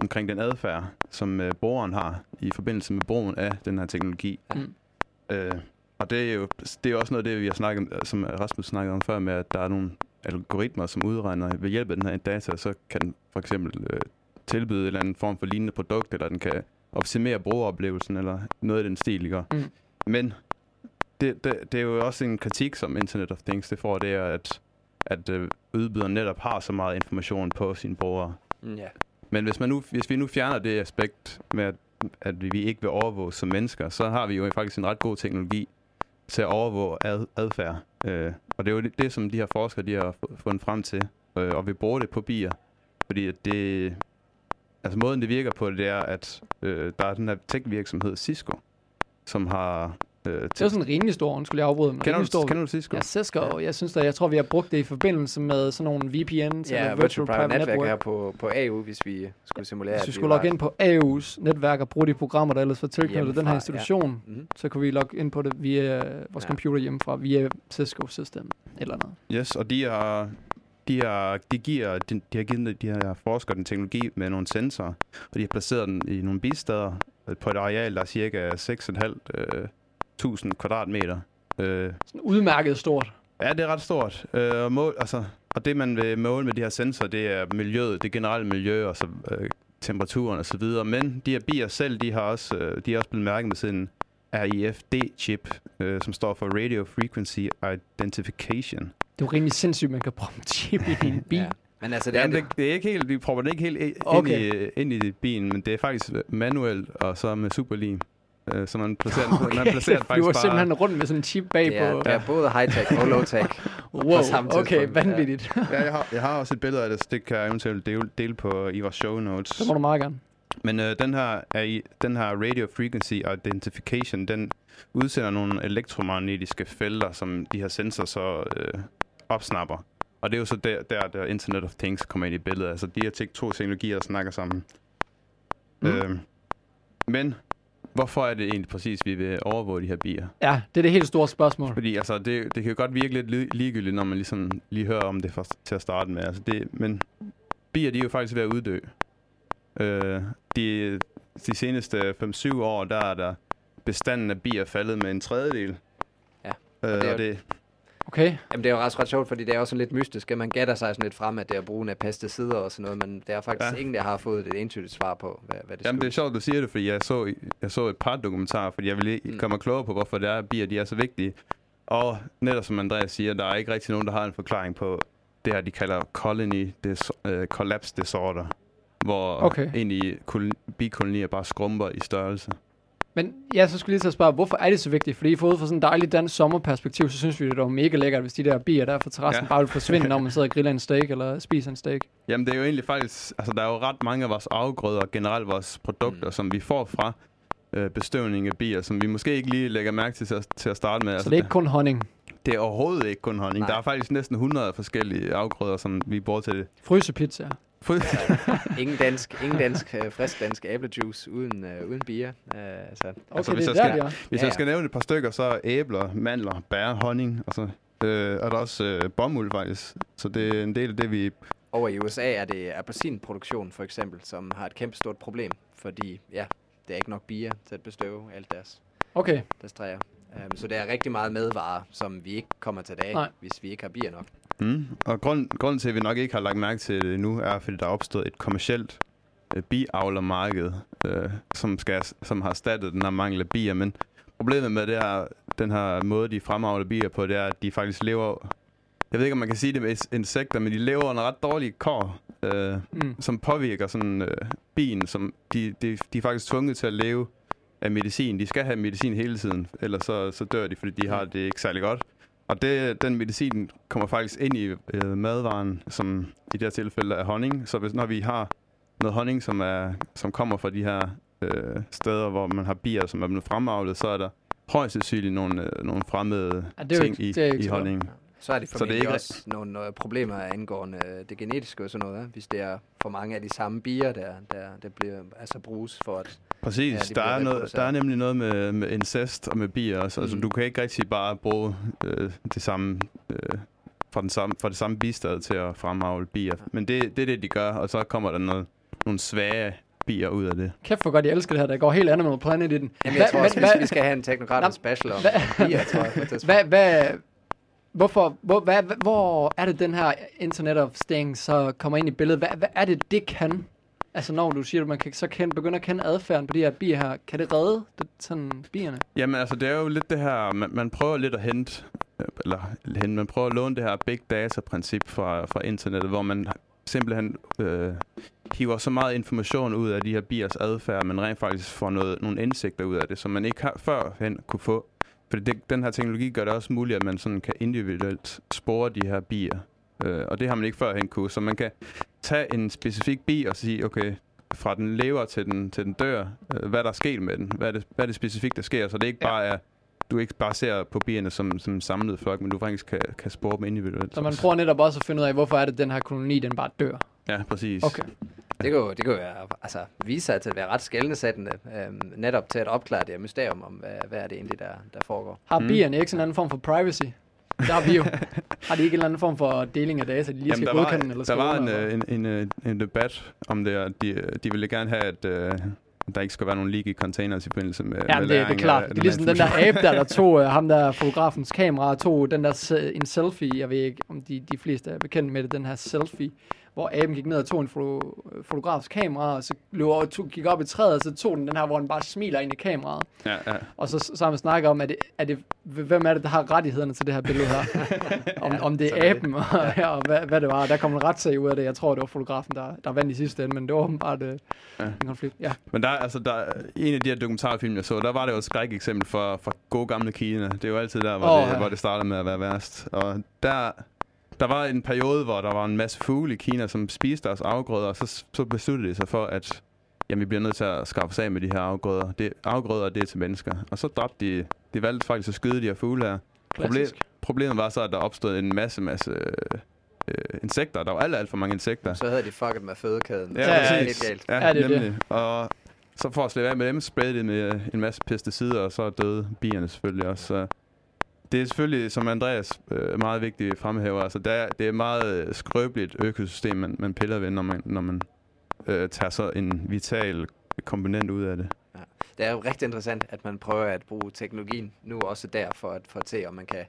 omkring den adfærd, som øh, brugeren har i forbindelse med brugen af den her teknologi. Mm. Øh, og det er jo det er også noget af det, vi har snakket, som Rasmus snakkede om før, med at der er nogle algoritmer, som udregner ved hjælp af den her data, så kan den for eksempel øh, tilbyde en eller anden form for lignende produkt, eller den kan optimere brugeroplevelsen, eller noget i den stil, ikke? Mm. Men det, det, det er jo også en kritik, som Internet of Things det får, det er, at, at øh, udbyderen netop har så meget information på sine brugere. Ja. Men hvis, man nu, hvis vi nu fjerner det aspekt med, at at vi ikke vil overvåge som mennesker, så har vi jo faktisk en ret god teknologi til at overvåge ad, adfærd. Øh, og det er jo det, det, som de her forskere de har fundet frem til, øh, og vi bruger det på bier, fordi at det, altså måden det virker på, det er, at øh, der er den her tech-virksomhed Cisco, som har... Øh, Det er sådan en rimelig stor, undskyld, jeg afbryder. men kender, rimelig stor. du, kender du Cisco? Ja, Cisco, ja. jeg synes da, jeg tror, vi har brugt det i forbindelse med sådan nogle VPN's, Ja, eller Virtual Private Network her på, på AU, hvis vi skulle simulere, Hvis vi skulle logge ind på AU's netværk og bruge de programmer, der ellers var tilknyttet den her ja. institution, Mhm. så kunne vi logge ind på det via vores Ja. computer hjemmefra, via Cisco System eller noget. Yes, og de har, de har, de giver, de, de har givet de her forskere den teknologi med nogle sensorer, og de har placeret den i nogle bisteder øh, på et areal, der er cirka 6.500 øh, tusind kvadratmeter. Øh, Sådan udmærket stort. ja, det er ret stort. Øh, og, mål, altså, og det, man vil måle med de her sensorer, det er miljøet, det generelle miljø, og så øh, temperaturen og så videre. Men de her bier selv, de har også, øh, de er også blevet mærket med sådan en RIFD-chip, øh, som står for Radio Frequency Identification. Det er jo rimelig sindssygt, man kan proppe en chip i din bil. Ja. Men altså, det er Jamen, det. det, det er ikke helt, vi prøver det ikke helt i- Okay. ind, i, ind i bilen, men det er faktisk manuelt, og så med superlim. Øh, så man placerer, den- Okay, man placerer den du faktisk bare... simpelthen rundt med sådan en chip bag Det på. det er både high-tech og low-tech. Wow, på samme okay, vanvittigt. Ja, jeg har, jeg har også et billede af det, så det kan jeg eventuelt dele, dele på i vores show notes. Så må du meget gerne. Men øh, den, her er i, den her radio frequency identification, den udsender nogle elektromagnetiske felter, som de her sensorer så øh, opsnapper. Og det er jo så der, der, der Internet of Things kommer ind i billedet. Altså de her to teknologier, der snakker sammen. Mm. Mm. Øh, men hvorfor er det egentlig præcis, vi vil overvåge de her bier? Ja, det er det helt store spørgsmål. Fordi altså, det, det kan jo godt virke lidt li- ligegyldigt, når man ligesom lige hører om det først til at starte med. Altså, det, men bier, de er jo faktisk ved at uddø. Øh, de, de seneste 5-7 år, der er der bestanden af bier faldet med en tredjedel. Ja, Øh, det er og det, Okay, Jamen, det er jo ret, ret sjovt, fordi det er også sådan lidt mystisk, at man gætter sig sådan lidt frem, at det er brugen af pesticider og sådan noget, men det er faktisk Ja. ingen, der har fået et entydigt svar på, hvad, hvad det jamen, det er sjovt, du siger det, fordi jeg så, jeg så et par dokumentarer, fordi jeg ville Mm. komme klogere på, hvorfor det er, at bier de er så vigtige. Og netop som Andreas siger, der er ikke rigtig nogen, der har en forklaring på det her, de kalder colony dis- uh, collapse disorder, hvor Okay. egentlig kol- bikolonier bare skrumper i størrelse. Men ja, så skulle jeg lige at spørge, hvorfor er det så vigtigt? Fordi for ud fra sådan en dejlig dansk sommerperspektiv, så synes vi, det var mega lækkert, hvis de der bier der fra terrassen ja. Bare vil forsvinde, når man sidder og griller en steak eller spiser en steak. Jamen det er jo egentlig faktisk, altså der er jo ret mange af vores afgrøder og generelt vores produkter, Mm. som vi får fra øh, bestøvning af bier, som vi måske ikke lige lægger mærke til til at, til at starte med. Altså, Så det er ikke kun honning. det er overhovedet ikke kun honning. Nej. Der er faktisk næsten 100 forskellige afgrøder, som vi bruger til det. Frysepizza. Ingen dansk, ingen dansk øh, frisk dansk æblejuice uden, øh, uden bier. Øh, altså, Okay, Altså, det hvis er jeg der, skal- de er. Hvis Ja, jeg ja. skal nævne et par stykker, så er æbler, mandler, bær, honning, og så øh, er der også øh, bomuld faktisk. Så det er en del af det, vi... Over i USA er det appelsinproduktion for eksempel, som har et kæmpe stort problem, fordi ja, der er ikke nok bier til at bestøve alt deres, Okay, deres træer. Um, så der er rigtig meget medvarer, som vi ikke kommer til dag, Nej. hvis vi ikke har bier nok. Mm. Og grund, grunden til, at vi nok ikke har lagt mærke til det nu, er, fordi der er opstået et kommercielt øh, biavlermarked, øh, som, skal, som har erstattet den her mangel af bier. Men problemet med det her, den her måde, de fremavler bier på, det er, at de faktisk lever... Jeg ved ikke, om man kan sige det med insekter, men de lever under ret dårlige kår, øh, mm. som påvirker sådan øh, bien, som de, de, de er faktisk tvunget til at leve af medicin. De skal have medicin hele tiden, ellers så, så dør de, fordi de har det ikke særlig godt. Og det, den medicin kommer faktisk ind i øh, madvaren, som i det her tilfælde er honning. Så hvis, når vi har noget honning, som, er, som kommer fra de her øh, steder, hvor man har bier, som er blevet fremavlet, så er der højst sandsynligt nogle, øh, nogle fremmede Ja, det er jo ting ikke- det er i, i honningen. Så er det Så det er formentlig ikke også nogle øh, problemer angående øh, det genetiske og sådan noget, hvis det er for mange af de samme bier, der, der, der bliver altså bruges for at... Præcis, Ja, ja, de der, er noget, der er nemlig noget med, med incest og med bier også. Altså, Mm. du kan ikke rigtig bare bruge øh, det samme, øh, fra, den samme, fra det samme bistad til at fremavle bier. Men det, det er det, de gør, og så kommer der noget, nogle svage bier ud af det. Kæft for godt, jeg elsker det her. Der går helt Animal Planet i den. Jamen, jeg tror også, hvad, hvis vi skal have en teknokratisk special om hvad- bier, tror jeg. hvad, hvad, hvorfor, hvor, hvad, hvad, hvor er det, den her Internet of Things så kommer ind i billedet? Hvad, hvad er det, det kan? Altså når du siger, at man kan så kende, begynde at kende adfærden på de her bier her, kan det redde det, sådan, bierne? Jamen altså, det er jo lidt det her, man, man prøver lidt at hente, øh, eller hente, man prøver at låne det her big data-princip fra, fra internettet, hvor man simpelthen øh, hiver så meget information ud af de her biers adfærd, men rent faktisk får noget, nogle indsigter ud af det, som man ikke har førhen kunne få. Fordi det, den her teknologi gør det også muligt, at man sådan kan individuelt spore de her bier. Øh, og det har man ikke førhen kunne. Så man kan tage en specifik bi og sige, okay, fra den lever til den, til den dør, øh, hvad der er sket med den, hvad er det, hvad er det specifikt, der sker, så det ikke Ja. bare er, du ikke bare ser på bierne som, som en samlet flok, men du faktisk kan, kan spore dem individuelt. Så man prøver netop også at finde ud af, hvorfor er det, den her koloni, den bare dør. Ja, præcis. Okay. Det kan jo, det jo være, altså, vise sig til at være ret skældnesættende, øhm, netop til at opklare det her mysterium om, hvad, hvad er det egentlig, der, der foregår. Har Mm. bierne ikke sådan en anden form for privacy? Der har vi jo. har de ikke en eller anden form for deling af data, de lige skal der var, godkende? Eller der var en, øh, eller? en, en, øh, en debat om det, og de, de ville gerne have, at øh, der ikke skal være nogen leaky containers i forbindelse med, Ja, med det, det er klart. af Det er ligesom den der abe der, der tog uh, ham der fotografens kamera, tog den der en selfie. Jeg ved ikke, om de, de fleste er bekendt med det, den her selfie, hvor aben gik ned og tog en foto, fotografs kamera, og så løb over, tog, gik op i træet, og så tog den den her, hvor den bare smiler ind i kameraet. Ja, ja. Og så, så har man snakket om, er det, er det, hvem er det, der har rettighederne til det her billede her? om, om det er aben, og, ja, og hvad, hvad det var. Der kom en retssag ud af det. Jeg tror, det var fotografen, der, der vandt i sidste ende, men det var åbenbart øh, Ja. en konflikt. Ja. Men der, er- altså, der, en af de her dokumentarfilm, jeg så, der var det jo et skræk-eksempel for, for gode gamle Kina. Det er jo altid der, hvor, oh, det, ja. hvor det startede med at være værst. Og der, der var en periode, hvor der var en masse fugle i Kina, som spiste deres afgrøder, og så, så besluttede de sig for, at jamen, vi bliver nødt til at skaffe os af med de her afgrøder. Det, afgrøder, det er til mennesker. Og så dræbte de, de valgte faktisk at skyde de her fugle her. Problem, problemet var så, at der opstod en masse, masse øh, øh, insekter. Der var alt, alt for mange insekter. Så havde de fucket med fødekæden. Ja, Så er det galt. Ja, Ja, det er nemlig. Og så for at slippe af med dem, sprayede de med øh, en masse pesticider, og så døde bierne selvfølgelig også. Så det er selvfølgelig, som Andreas øh, meget vigtigt fremhæver, altså der, det er meget øh, skrøbeligt økosystem, man, man piller ved, når man, når man øh, tager så en vital komponent ud af det. Ja. Det er jo rigtig interessant, at man prøver at bruge teknologien nu også der, for at, få at om man kan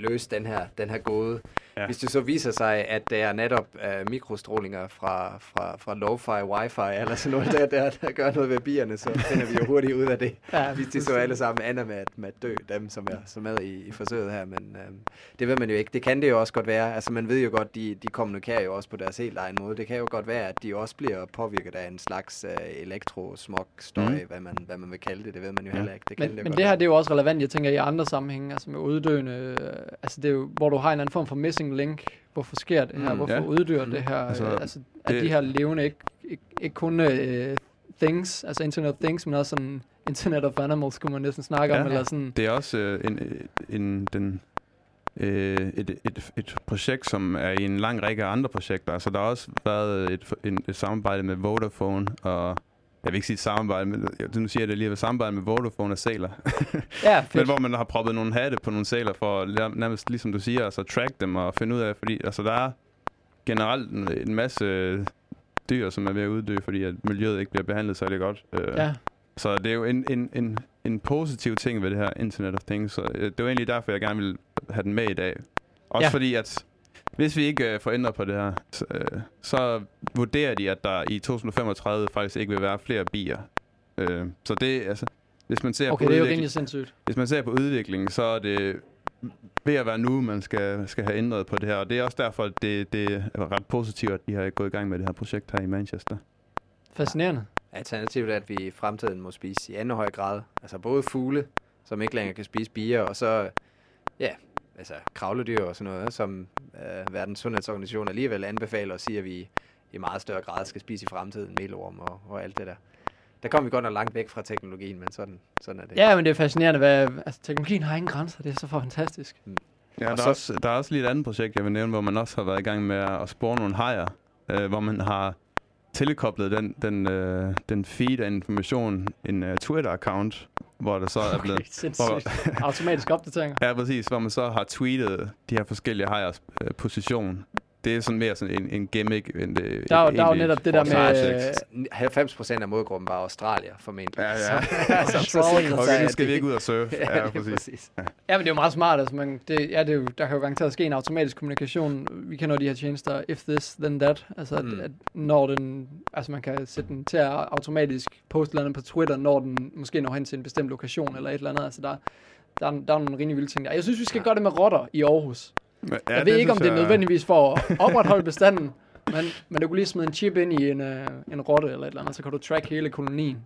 løse den her, den her gåde. Ja. Hvis det så viser sig, at det er netop uh, mikrostrålinger fra, fra, fra lo-fi, wifi eller sådan noget, der, der, der gør noget ved bierne, så finder vi jo hurtigt ud af det. Ja, Hvis de så alle sammen ender med at, med at dø, dem som er, som er i, i forsøget her, men øhm, det ved man jo ikke. Det kan det jo også godt være. Altså man ved jo godt, de, de kommunikerer jo også på deres helt egen måde. Det kan jo godt være, at de også bliver påvirket af en slags uh, elektrosmog støj, Mm. hvad, man, hvad man vil kalde det. Det ved man jo Ja. heller ikke. Det kan Men, det men det her, det er jo også relevant, jeg tænker, i andre sammenhænge, altså med uddøende, øh, altså det er jo, hvor du har en anden form for missing link. Hvorfor sker det her? Mm, Hvorfor ja. uddør det her? Altså, Altså, altså at det- de her levende ikke, ikke, ikke kun øh, things, altså Internet of Things, men også sådan Internet of Animals, kunne man næsten snakke om, Ja. eller sådan. Det er også øh, en, en, den, øh, et, et, et projekt, som er i en lang række andre projekter. Altså, der har også været et, en, et samarbejde med Vodafone, og jeg vil ikke sige samarbejde, men nu siger jeg det lige, et samarbejde med Vodafone og sæler. Ja, Men fedt. hvor man har proppet nogle hatte på nogle sæler for at nær- nærmest, ligesom du siger, altså track dem og finde ud af, fordi altså, der er generelt en, en masse dyr, som er ved at uddø, fordi at miljøet ikke bliver behandlet særlig godt. Øh, Ja, så det er jo en, en, en, en positiv ting ved det her Internet of Things. Så øh, det var egentlig derfor, jeg gerne ville have den med i dag. Også ja. fordi, at hvis vi ikke øh, får ændret på det her, så, øh, så vurderer de, at der i 2035 faktisk ikke vil være flere bier. Øh, så det, altså, hvis man ser okay, på det er jo rimelig sindssygt. hvis man ser på udviklingen, så er det ved at være nu, man skal, skal have ændret på det her. Og det er også derfor, at det, det er ret positivt, at de har gået i gang med det her projekt her i Manchester. Fascinerende. Alternativet er, at vi i fremtiden må spise i endnu høj grad. Altså både fugle, som ikke længere kan spise bier, og så ja, altså kravledyr og sådan noget, som øh, Verdens Sundhedsorganisation alligevel anbefaler og siger, at vi i meget større grad skal spise i fremtiden, melorm og, og alt det der. Der kommer vi godt nok langt væk fra teknologien, men sådan, sådan er det. Ja, men det er fascinerende, hvad, altså teknologien har ingen grænser, det er så fantastisk. Ja, Og der, så- er også, der er også lige et andet projekt, jeg vil nævne, hvor man også har været i gang med at, at spore nogle hajer, øh, hvor man har tilkoblet den, den, øh, den feed af information, en uh, Twitter-account, hvor der så er blevet... Okay, sindssygt. Automatiske opdateringer. Ja, præcis, hvor man så har tweetet de her forskellige hajers øh, position. Det er sådan mere sådan en, en gimmick, end det Der er jo- et der er jo netop det der med- 90 procent af målgruppen var Australier, formentlig. Ja, ja. Så- så sikrer Okay, nu skal vi ikke ud og surfe. Ja, Ja, det er præcis. præcis. Ja, men det er jo meget smart. Altså, man, det, ja, det er jo, der kan jo garanteret ske en automatisk kommunikation. Vi kender jo de her tjenester, if this, then that. Altså, mm. At, at, når den, altså man kan sætte den til at automatisk poste et eller andet på Twitter, når den måske når hen til en bestemt lokation eller et eller andet. Altså, der, der, er, der er nogle rimelig vilde ting der. Jeg synes, vi skal gøre det med rotter i Aarhus. Ja, Ja, jeg ved ikke, om det er nødvendigvis for at opretholde bestanden, Men, men du kunne lige smide en chip ind i en, øh, en rotte eller et eller andet, så kan du track hele kolonien.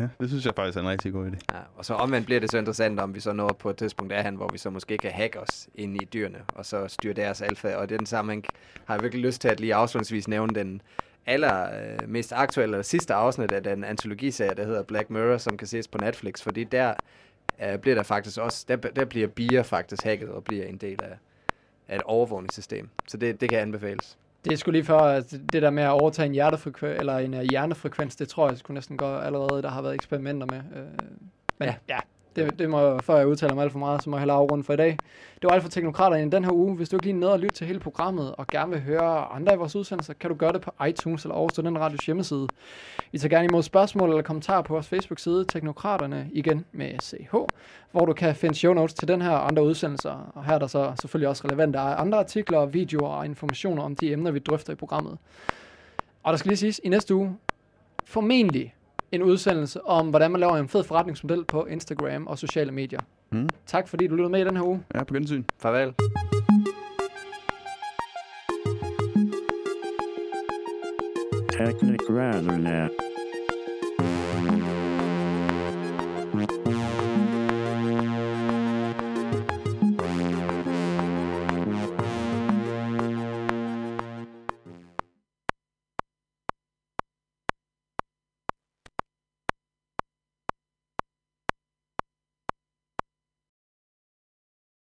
Ja, det synes jeg faktisk er en rigtig god idé. Ja, og så omvendt bliver det så interessant, om vi så når på et tidspunkt derhen, hvor vi så måske kan hacke os ind i dyrene, og så styre deres alfa. Og i den sammenhæng har jeg virkelig lyst til at lige afslutningsvis nævne den aller øh, mest aktuelle eller sidste afsnit af den antologiserie, der hedder Black Mirror, som kan ses på Netflix, fordi der øh, bliver der faktisk også, der, der bliver bier faktisk hacket og bliver en del af, af et overvågningssystem. Så det, det kan anbefales. Det er sgu lige for, at det der med at overtage en, hjertefrekvens, eller en uh, hjernefrekvens, det tror jeg skulle næsten gøre allerede, der har været eksperimenter med. Øh, men ja, Ja det, det må, før jeg udtaler mig alt for meget, så må jeg hellere afrunde for i dag. Det var alt for Teknokraterne i den her uge. Hvis du ikke lige ned og lytte til hele programmet, og gerne vil høre andre af vores udsendelser, kan du gøre det på iTunes eller over den radios hjemmeside. Vi tager gerne imod spørgsmål eller kommentarer på vores Facebook-side, Teknokraterne, igen med CH, hvor du kan finde show notes til den her og andre udsendelser. Og her er der så selvfølgelig også relevante andre artikler, videoer og informationer om de emner, vi drøfter i programmet. Og der skal lige siges, i næste uge, formentlig en udsendelse om, hvordan man laver en fed forretningsmodel på Instagram og sociale medier. Mm. Tak fordi du lyttede med i den her uge. Ja, på gensyn. Farvel. Technicraterne.